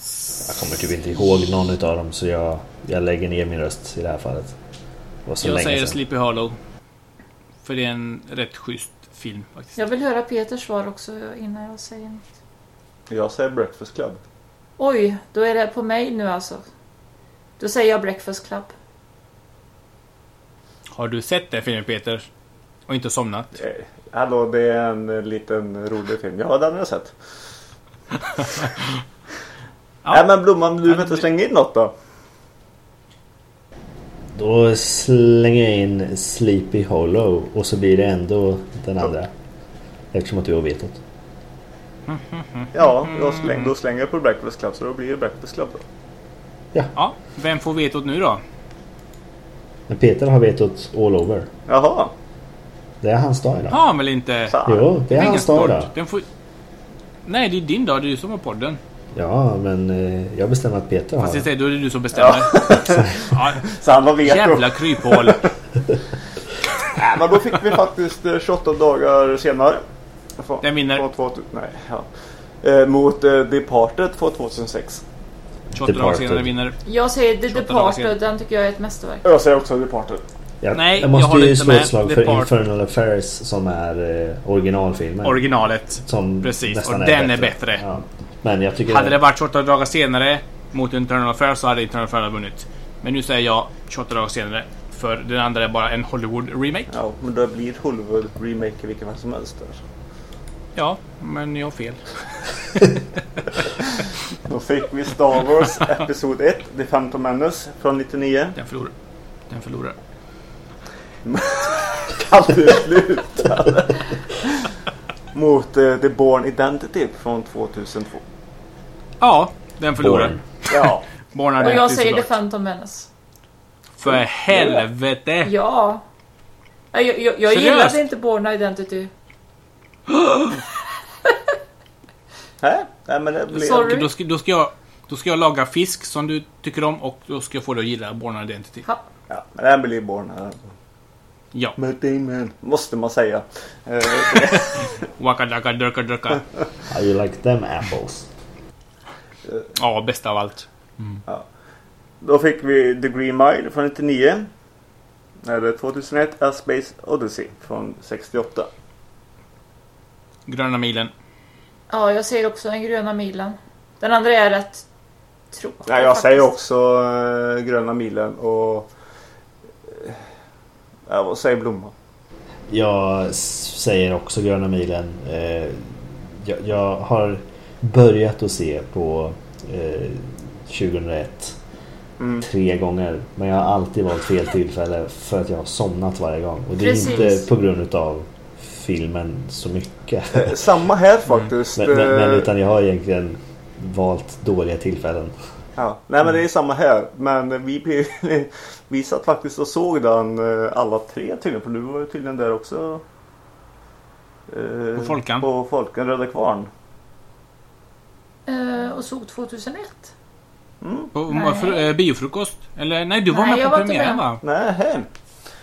Jag kommer typ inte ihåg någon utav dem så jag, jag lägger ner min röst i det här fallet. Det var så Jag länge säger sedan. Sleepy Hollow. För det är en rätt schysst film faktiskt. Jag vill höra Peters svar också innan jag säger något. Jag säger Breakfast Club. Oj, då är det på mig nu alltså. Då säger jag Breakfast Club. Har du sett den filmen Peter? Och inte somnat? Eh, hallå, det är en eh, liten rolig film. Ja, den har jag sett. Nej men Blomman, du vill inte slänga in något då? Då slänger jag in Sleepy Hollow och så blir det ändå den andra. Eftersom att du har vetot. Ja, då slänger, då slänger jag på Breakfast Club så då blir det Breakfast Club då. Ja, vem får vetot nu då? Men Peter har vetot all over. Jaha, Det är hans dag idag. Har han väl inte? fan. Jo, det är Ingen hans dag idag. Den får... Nej, det är din dag. Det är du som har podden. Ja, men eh, jag bestämmer att Peter har Fast jag säger, då är det du som bestämmer. Ja. Så han var veto. Jävla kryphål. Nej, men då fick vi faktiskt eh, 28 dagar senare. Från, Den vinner. Från 2000, nej, ja. eh, mot eh, Departed från 2006. 28 dagar senare vinner. Jag säger The 28 dagar senare. Departed, den tycker jag är ett mästerverk. Jag säger också Departed. Jag, Nej, jag jag måste håller ju slå ett slag för Infernal Affairs som är eh, originalfilmen. Originalet. som Precis, och den är bättre. Ja. Men jag tycker... Hade det varit 28 dagar senare mot Internal Affairs så hade Internal Affairs vunnit. Men nu säger jag 28 dagar senare. För den andra är bara en Hollywood-remake. Ja, men det blir Hollywood remake i vilken fall som helst. Där. Ja, men jag har fel. Då fick vi Star Wars Episod 1, The Phantom Menace från 99. Den förlorar. Den förlorar. Kan du sluta? Mot eh, The Born Identity från 2002. Ja, den förlorar. Born. Ja, Born Och jag Identity säger The. Phantom Menace. För helvete! Ja. Jag, jag, jag gillade inte Born Identity. Nej, men det blev... Sorry. Då ska, då, ska jag, då ska jag laga fisk som du tycker om och då ska jag få dig att gilla Born Identity. Ha. Ja, men det här blir Born. här. Ja. Matt Damon, måste man säga. Eh, Waka daka durka durka. How you like them apples? Ja, bästa av allt. Då fick vi The Green Mile från 99. Eller 2001 A Space Odyssey från 68. Gröna milen. Ja, jag säger också den gröna milen. Den andra är rätt tråkig. Nej, jag säger faktiskt. också eh, Gröna milen och... eh, Ja, vad säger Blomman? Jag säger också Gröna milen. Eh, jag, jag har börjat att se på eh, 2001 Mm. tre gånger. Men jag har alltid valt fel tillfälle för att jag har somnat varje gång. Och det är Precis. inte på grund av filmen så mycket. Eh, Samma här faktiskt. men, men, men eh, utan jag har egentligen valt dåliga tillfällen. Ja, nej men det är samma här. Men vi, blev, vi satt faktiskt och såg den eh, alla tre tydligen. För du var ju tydligen där också. På Folkan. På Folkan, Röda Kvarn. Eh, och såg 2001. På, Nej. för, biofrukost? Eller nej, du var Nej, med på premiären med. va? Nej, hem.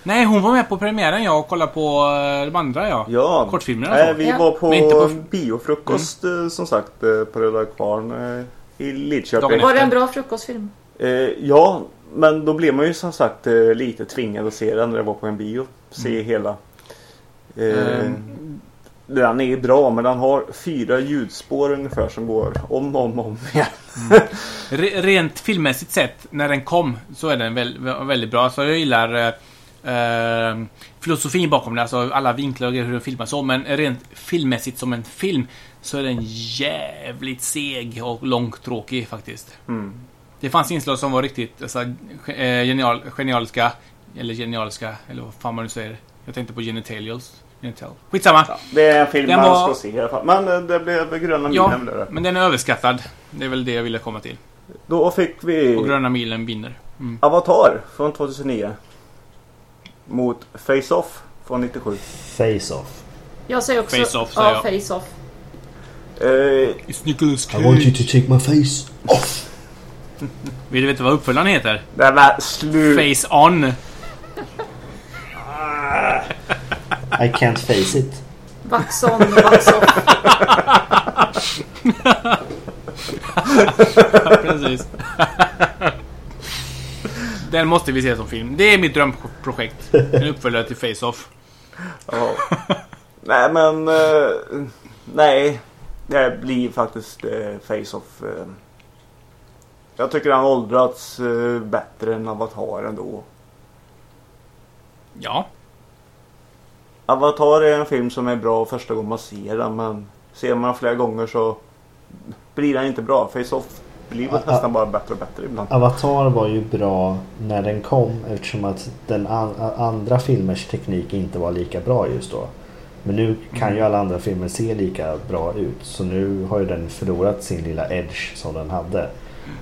Nej, hon var med på premiären jag och kollade på eh, de andra ja. Ja. Kortfilmerna Nej, så. vi Ja. var på, på- Mm. biofrukost eh, som sagt på Röda Kvarn i Lidköping. Var det en bra frukostfilm? Eh, ja, men då blev man ju som sagt lite tvingad att se den när det var på en bio. Se Mm. hela. Eh, Ehm. Den är bra men den har fyra ljudspår ungefär som går om och om, om igen. Re, rent filmmässigt sett, när den kom, så är den väl, väldigt bra. Så jag gillar eh, filosofin bakom det, alltså alla vinklar och hur den filmas så. Men rent filmmässigt som en film så är den jävligt seg och långtråkig faktiskt. Mm. Det fanns inslag som var riktigt alltså, eh, genial, genialiska. Eller genialiska, eller vad fan man nu säger. Jag tänkte på genitalials. Genital. Skitsamma. Ja, det är en film Den man var- ska se i alla fall. Men eh, det blev Gröna Ja, milen. blev det. men den är överskattad. Det är väl det jag ville komma till. Då fick vi Och Gröna milen vinner. Mm. Avatar från 2009. Mot Face-Off från 97. Face-Off. Jag säger också... Face-Off, säger ja, jag. Face-Off. Eh, It's Nicolas I want you Cage. to take my face off. Vill du veta vad uppföljaren heter? det var slut. Face On. I can't face it. Wax on, wax off. Precis. Den måste vi se som film. Det är mitt drömprojekt. En uppföljare till Face-Off. Ja. nej men eh, nej. Det blir faktiskt eh, Face-Off. Eh. Jag tycker han åldrats eh, bättre än Avatar ändå. Ja. Avatar är en film som är bra första gången man ser den men ser man den flera gånger så blir den inte bra. Face-Off blir väl nästan bara bättre och bättre ibland. Avatar var ju bra när den kom eftersom att den an andra filmers teknik inte var lika bra just då. Men nu kan ju alla andra filmer se lika bra ut. Så nu har ju den förlorat sin lilla edge som den hade.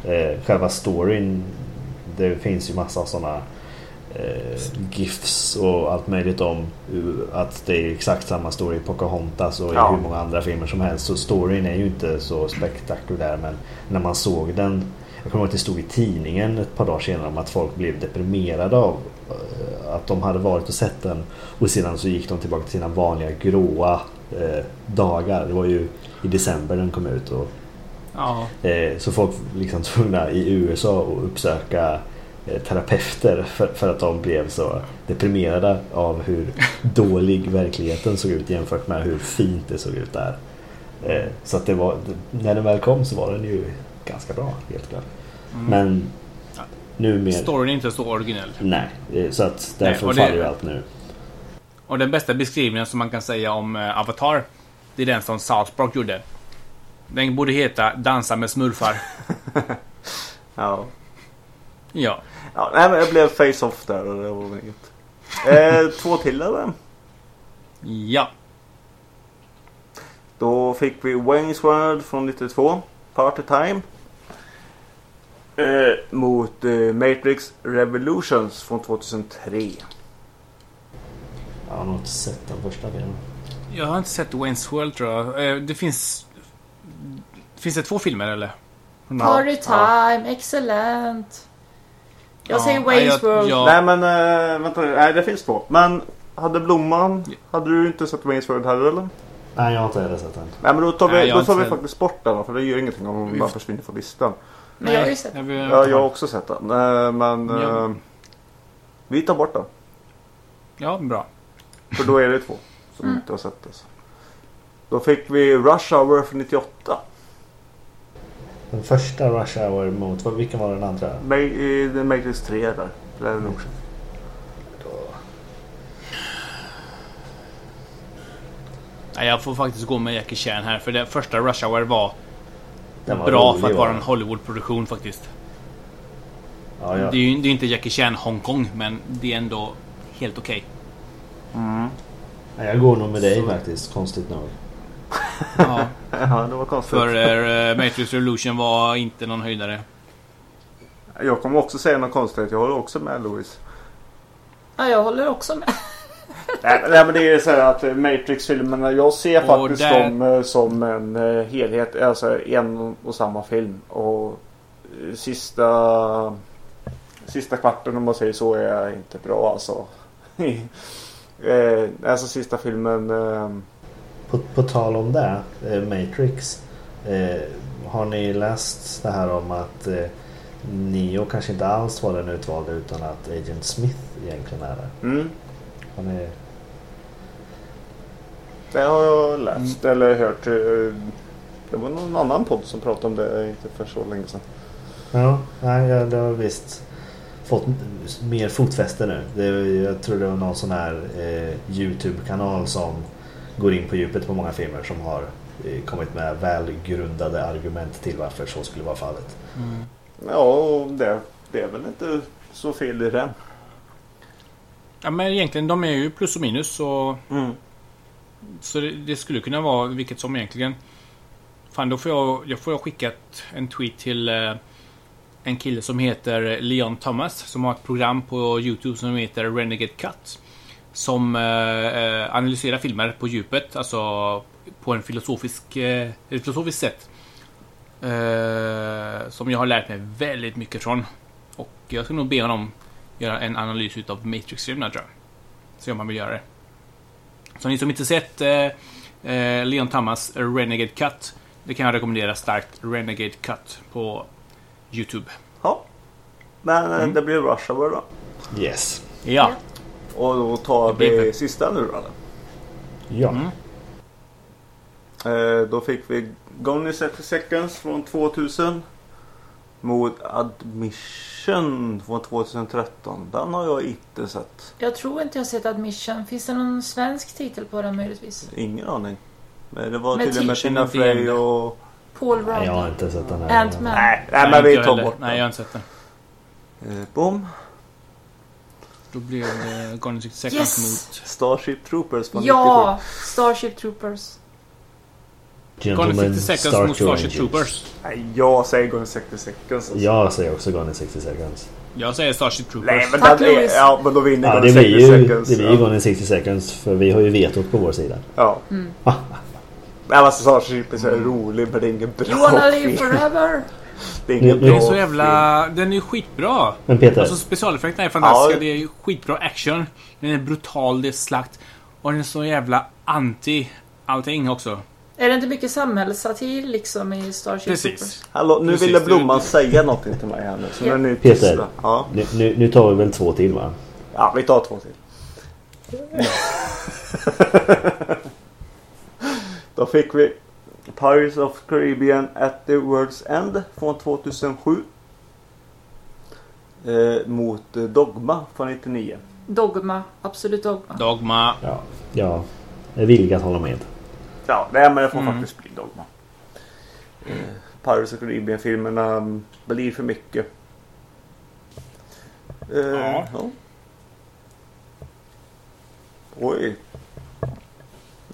Eh, själva storyn, det finns ju massa sådana GIFs och allt möjligt om att det är exakt samma story i Pocahontas och Ja. i hur många andra filmer som helst. Så storyn är ju inte så spektakulär men när man såg den jag kommer ihåg att det stod i tidningen ett par dagar senare om att folk blev deprimerade av eh, att de hade varit och sett den och sedan så gick de tillbaka till sina vanliga gråa eh, dagar. Det var ju i december den kom ut och Ja. Eh, Så folk liksom tvungna i USA att uppsöka eh, terapeuter för, för att de blev så deprimerade av hur dålig verkligheten såg ut jämfört med hur fint det såg ut där. Eh, Så att det var, när den väl kom så var den ju ganska bra helt klart. Mm. Men nu mer... Storyn är inte så originell. Nej, eh, så att därför och det- faller ju allt nu. Och den bästa beskrivningen som man kan säga om eh, Avatar, det är den som South Park gjorde. Den borde heta Dansa med smurfar. Ja. Ja. Ja nej, men jag blev face-off där och det var väl inget. Eh, två till eller? Ja. Då fick vi Wayne's World från 92. Party Time. Eh, mot eh, Matrix Revolutions från 2003. Jag har nog inte sett den första filmen. Jag har inte sett Wayne's World tror jag. Eh, Det finns... Finns det två filmer eller? Party time, excellent. Jag Ja, säger nej, Wayne's jag- World. jag- Nej men eh, vänta. Nej det finns två. Men hade Blomman, hade du inte sett Wayne's World heller eller? Nej, jag har inte heller sett den. Nej men då tar vi, Nej, då tar vi faktiskt bort den för det gör ingenting om den bara får- försvinner från listan. Men jag har ju sett vill- Ja, jag har också sett den. Eh, Men Ja. eh, vi tar bort den. Ja, bra. För då är det två som Mm. inte har sett det. så. Då fick vi Rush Hour från 98. Den första Rush Hour mot, vad- vilken var den andra? The Matrix 3 där. Revolution. Nej, jag får faktiskt gå med Jackie Chan här. För det första Rush Hour var Den var bra rolig, för att var vara den. en Hollywood-produktion faktiskt. Ja, ja. Det är ju det är inte Jackie Chan Hongkong, men det är ändå helt okej. Mm. Nej, Jag går nog med dig Så- faktiskt, konstigt nog. Ja, Ja, det var konstigt. för eh, Matrix Revolution var inte någon höjdare. Jag kommer också säga något konstigt. Jag håller också med Louis. Ja, jag håller också med. Nej, men- nej men det är så här att eh, Matrix-filmerna, jag ser Och faktiskt där- dem eh, som en helhet. Alltså en och samma film. Och sista Sista kvarten om man säger så är inte bra alltså. eh, alltså sista filmen. Eh, På, på tal om det, eh, Matrix. Eh, har ni läst det här om att eh, Neo kanske inte alls var den utvalda utan att Agent Smith egentligen är det? mm, Har ni... det har jag läst eller hört. eh, Det var någon annan podd som pratade om det inte för så länge sedan. Ja, nej, det har visst fått mer fotfäste nu. Det, jag tror det var någon sån här eh, Youtube-kanal som går in på djupet på många filmer som har eh, kommit med välgrundade argument till varför så skulle vara fallet. Ja, och det, det är väl inte så fel i det. Ja, men egentligen, de är ju plus och minus. Så, Mm. så det, det skulle kunna vara vilket som egentligen. Fan, då får jag, jag får jag skicka en tweet till eh, en kille som heter Leon Thomas. Som har ett program på YouTube som heter Renegade Cut. Som eh, eh, analyserar filmer på djupet. Alltså på en filosofisk, eh, ett filosofiskt sätt. Eh, som jag har lärt mig väldigt mycket från. Och jag ska nog be honom göra en analys utav Matrix-filmerna tror jag. Se om han vill göra det. Så ni som inte sett Leon Thomas Renegade Cut. Det kan jag rekommendera starkt. Renegade Cut på YouTube. Ja. Men Mm. det blir Rush Hour då. Yes. Ja. Och då tar vi för- sista nu då. Ja. Mm. Eh, då fick vi Gone in 30 seconds från 2000. Mot Admission från 2013. Den har jag inte sett. Jag tror inte jag sett Admission. Finns det någon svensk titel på den möjligtvis? Ingen aning. Men det var Med till och med Tina Frey och... Paul Nej, jag har Rudd. inte sett den här. Ant-Man. Nej, men vi tar bort Nej, jag har den. inte sett den. Eh, bom. Då blev det 60 seconds Yes! mot... Starship Troopers från Ja! Starship Troopers. Gentlemen, 60 seconds start mot Starship. Troopers. 97. Nej, jag säger in 60 seconds. Alltså. Jag säger också in 60 seconds. Jag säger Starship Troopers. Nej, men, Tack, Louis. ja, men då vinner Ja, det blir 60 ju, seconds. det blir ja. ju Gone in 60 seconds för vi har ju vetot på vår sida. Ja. Mm. Nej, men alltså Starship är så rolig men det är ingen bra You wanna live film. forever? Det är ingen Nu- nu- Den är så film. jävla... Den är ju skitbra. Men Peter, Alltså specialeffekterna är fantastiska. Ja. Det är skitbra action. Den är brutal, det är slakt. Och den är så jävla anti allting också. Är det inte mycket samhällssatir liksom i Starship Troopers? Precis. Hallå, nu Precis, ville det- Blomman säga någonting till mig här nu. Så nu Ja. är ni Peter. Ja. nu, nu, nu tar vi väl två till va? ja, vi tar två till. Då fick vi Pirates of Caribbean at the World's End från 2007. Eh, mot eh, Dogma från 99. Dogma. Absolut Dogma. Dogma. Ja. Ja, jag är villig att hålla med. Ja, nej, men det får Mm. faktiskt bli Dogma. Eh, Pirates of Caribbean-filmerna mm, blir för mycket. Eh, Ja. ja. Oj.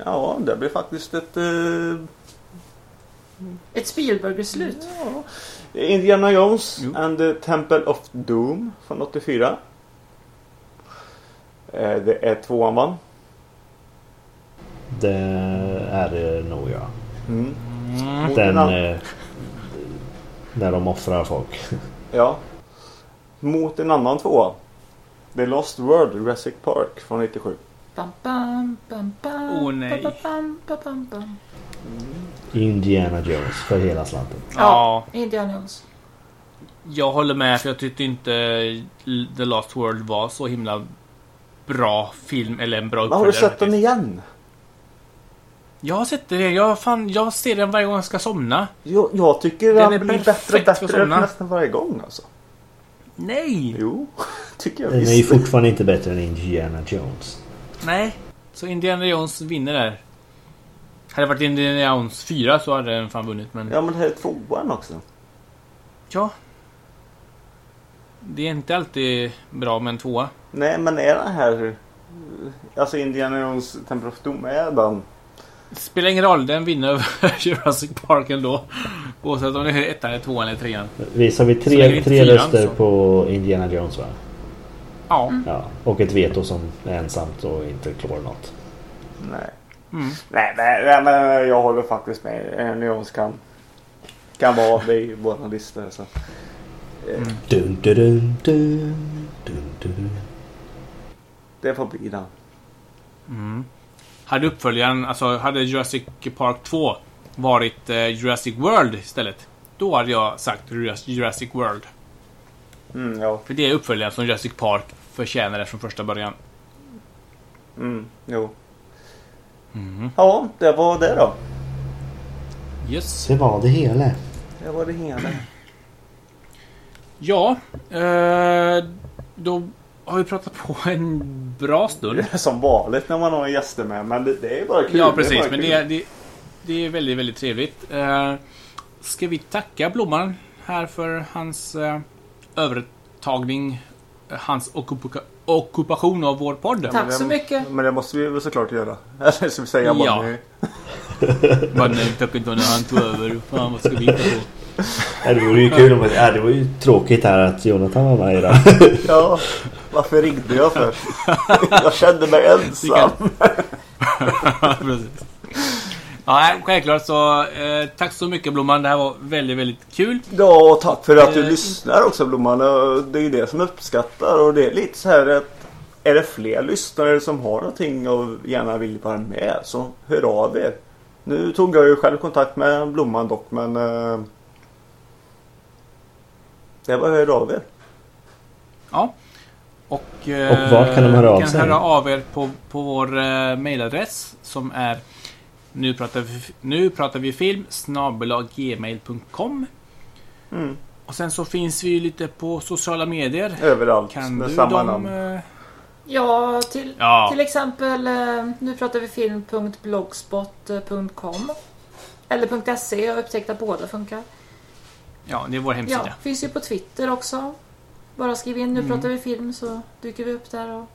Ja, det blir faktiskt ett... Eh, Ett Spielberger-slut. ja. Indiana Jones Jo. and the Temple of Doom från 84. Eh, det är tvåan va? Det är det nog ja. Mm. Mm. Den... Eh, när de offrar folk. Ja. Mot en annan tvåa. The Lost World, Jurassic Park från 97. Bam, bam, bam, bam, Åh, nej. Bam, bam, bam, bam, bam. Indiana Jones för hela slanten. Ja, Indiana Jones. jag håller med för jag tyckte inte The Last World var så himla bra film eller en bra Men har du uppföljare sett den igen? Jag har sett den. Jag, fan, jag ser den varje gång jag ska somna. Jag, jag tycker Den den, är blir bättre och bättre nästan varje gång alltså. Nej! Jo, tycker jag Den är ju visst. fortfarande inte bättre än Indiana Jones. Nej. Så Indiana Jones vinner där. Hade det varit Indiana Jones 4 så hade den fan vunnit men... Ja men det här är tvåan också. Ja. Det är inte alltid bra med en tvåa. Nej men är den här... Alltså Indiana Jones Temple of Doom, är den... Spelar ingen roll, den vinner över Jurassic Park ändå. Oavsett om det är ettan, eller tvåan eller trean. Visst har vi tre, tre röster så. på Indiana Jones va? Ja. Ja. Och ett veto som är ensamt och inte klår något. Nej. Mm. Nej, nej, nej men jag håller faktiskt med. Indiana Jones kan... Kan vara i våran lista. Så. Eh, Mm. Dun, dun, dun, dun, dun, dun. Det får bli den. Mm. Hade uppföljaren, alltså hade Jurassic Park 2 varit eh, Jurassic World istället. Då hade jag sagt Juras- Jurassic World. Mm, ja. För det är uppföljaren som Jurassic Park förtjänade från första början. Mm, jo. Mm. Ja, det var det då. Yes. Det var det hela. Det var det hela. Ja, eh, då har vi pratat på en bra stund. Det är som vanligt när man har gäster med. Men det, det är bara kul. Ja, precis. bara Men det, är- det, det är väldigt, väldigt trevligt. Eh, ska vi tacka Blomman här för hans eh, övertagning, hans ockupation av vår podd. Tack det- så mycket. Men det måste vi väl såklart göra. Eller ska vi säga bara Ja. nu? Men nej, tack inte när han tog över. Fan, vad ska vi hitta på? Det vore ju kul om... Ja, det var ju tråkigt här att Jonathan var med idag. Ja, varför ringde jag för? Jag kände mig ensam. Precis. Ja, självklart så eh, tack så mycket Blomman. Det här var väldigt, väldigt kul. Ja, och tack för att du Eh, lyssnar också Blomman. Det är ju det som uppskattar. Och det är lite så här att är det fler lyssnare som har någonting och gärna vill vara med så hör av er. Nu tog jag ju själv kontakt med Blomman dock men eh, det var hör av er. Ja. Och, eh, Och vart kan de höra av kan sig? höra av er på, på vår eh, mailadress som är nu pratar vi, nu pratar vi film gmail.com Mm. Och sen så finns vi ju lite på sociala medier. Överallt Kan med du samma dem? namn. eh, Ja, till, Ja. till exempel eh, nu pratar vi film.blogspot.com eller .se. Jag har upptäckt att båda funkar. Ja, det är vår Ja, hemsida. finns ju på Twitter också. Bara skriv in nu Mm. pratar vi film så dyker vi upp där. Och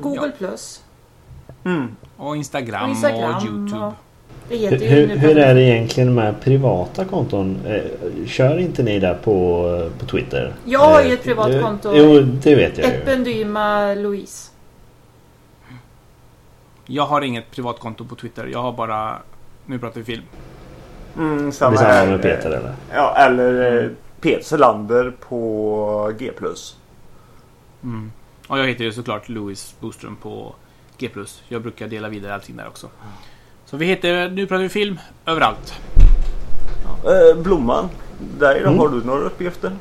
Google plus. Mm. Och Instagram Och och, Instagram. YouTube. Och heter ju Hur, hur är det egentligen med privata konton? Eh, Kör inte ni där på, på Twitter? Jag har ju Eh, ett privat konto. Jo, det vet jag ju. Ependyma Louise. Jag har inget privatkonto på Twitter. Jag har bara... Nu pratar vi film. Mm, Det samma är samma här. med Peter eller? Ja, eller eh, Peter Selander på G+. Mm. Och jag heter ju såklart Louis Boström på G+. Jag brukar dela vidare allting där också. Så vi heter Nu pratar vi film överallt. Eh, Blomman, där Mm. har du några uppgifter?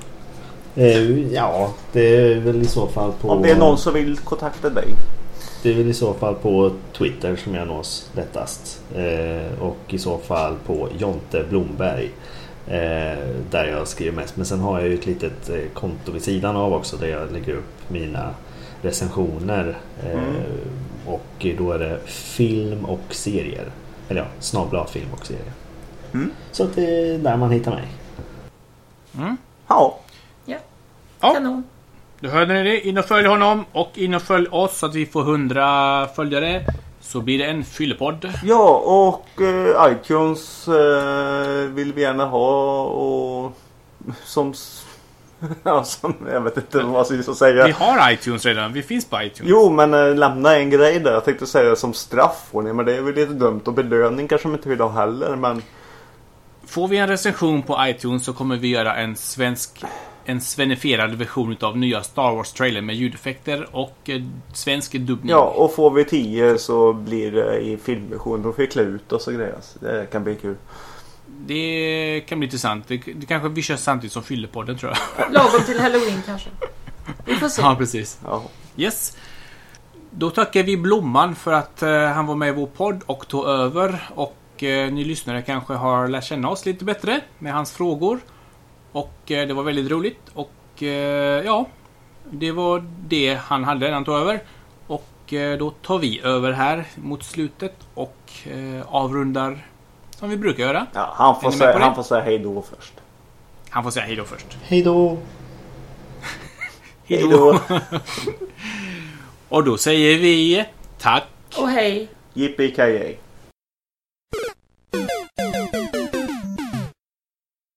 Eh, ja, det är väl i så fall på... Om det är någon som vill kontakta dig. Det är väl i så fall på Twitter som jag nås lättast. Eh, och i så fall på Jonte Blomberg. Eh, där jag skriver mest. Men sen har jag ju ett litet eh, konto vid sidan av också där jag lägger upp mina recensioner. Eh, Mm. Och då är det film och serier. Eller ja, snabla film och serier. Mm. Så att det är där man hittar mig. Mm. Ja, Ja. Kanon. Då hörde ni det. In och följ honom och in och följ oss så att vi får 100 följare. Så blir det en fyllepodd. ja och eh, iTunes eh, vill vi gärna ha och som... som jag vet inte vad jag ska säga. Vi har iTunes redan. Vi finns på iTunes. Jo, men eh, lämna en grej där. Jag tänkte säga som straff får ni, men det är väl lite dumt. Och belöning kanske de inte vill ha heller, men... Får vi en recension på iTunes så kommer vi göra en svensk en svenifierad version utav nya Star Wars trailer med ljudeffekter och eh, svensk dubbning. Ja, och får vi 10 så blir det i filmversion. Då får vi klä ut oss och grejer. Det kan bli kul. Det kan bli intressant. Det, det kanske vi kör samtidigt som Fyllepodden tror jag. Lagom till Halloween kanske. Vi får se. Ja, precis. Ja. Yes. Då tackar vi Blomman för att eh, han var med i vår podd och tog över. Och eh, ni lyssnare kanske har lärt känna oss lite bättre med hans frågor. Och eh, det var väldigt roligt. Och eh, ja, det var det han hade när han tog över. Och eh, då tar vi över här mot slutet och eh, avrundar som vi brukar göra. Ja, han, får säga, han får säga hej då först. Han får säga hej då först. Hej då. hej då. och då säger vi tack. Och hej. Yippee-ki-yay.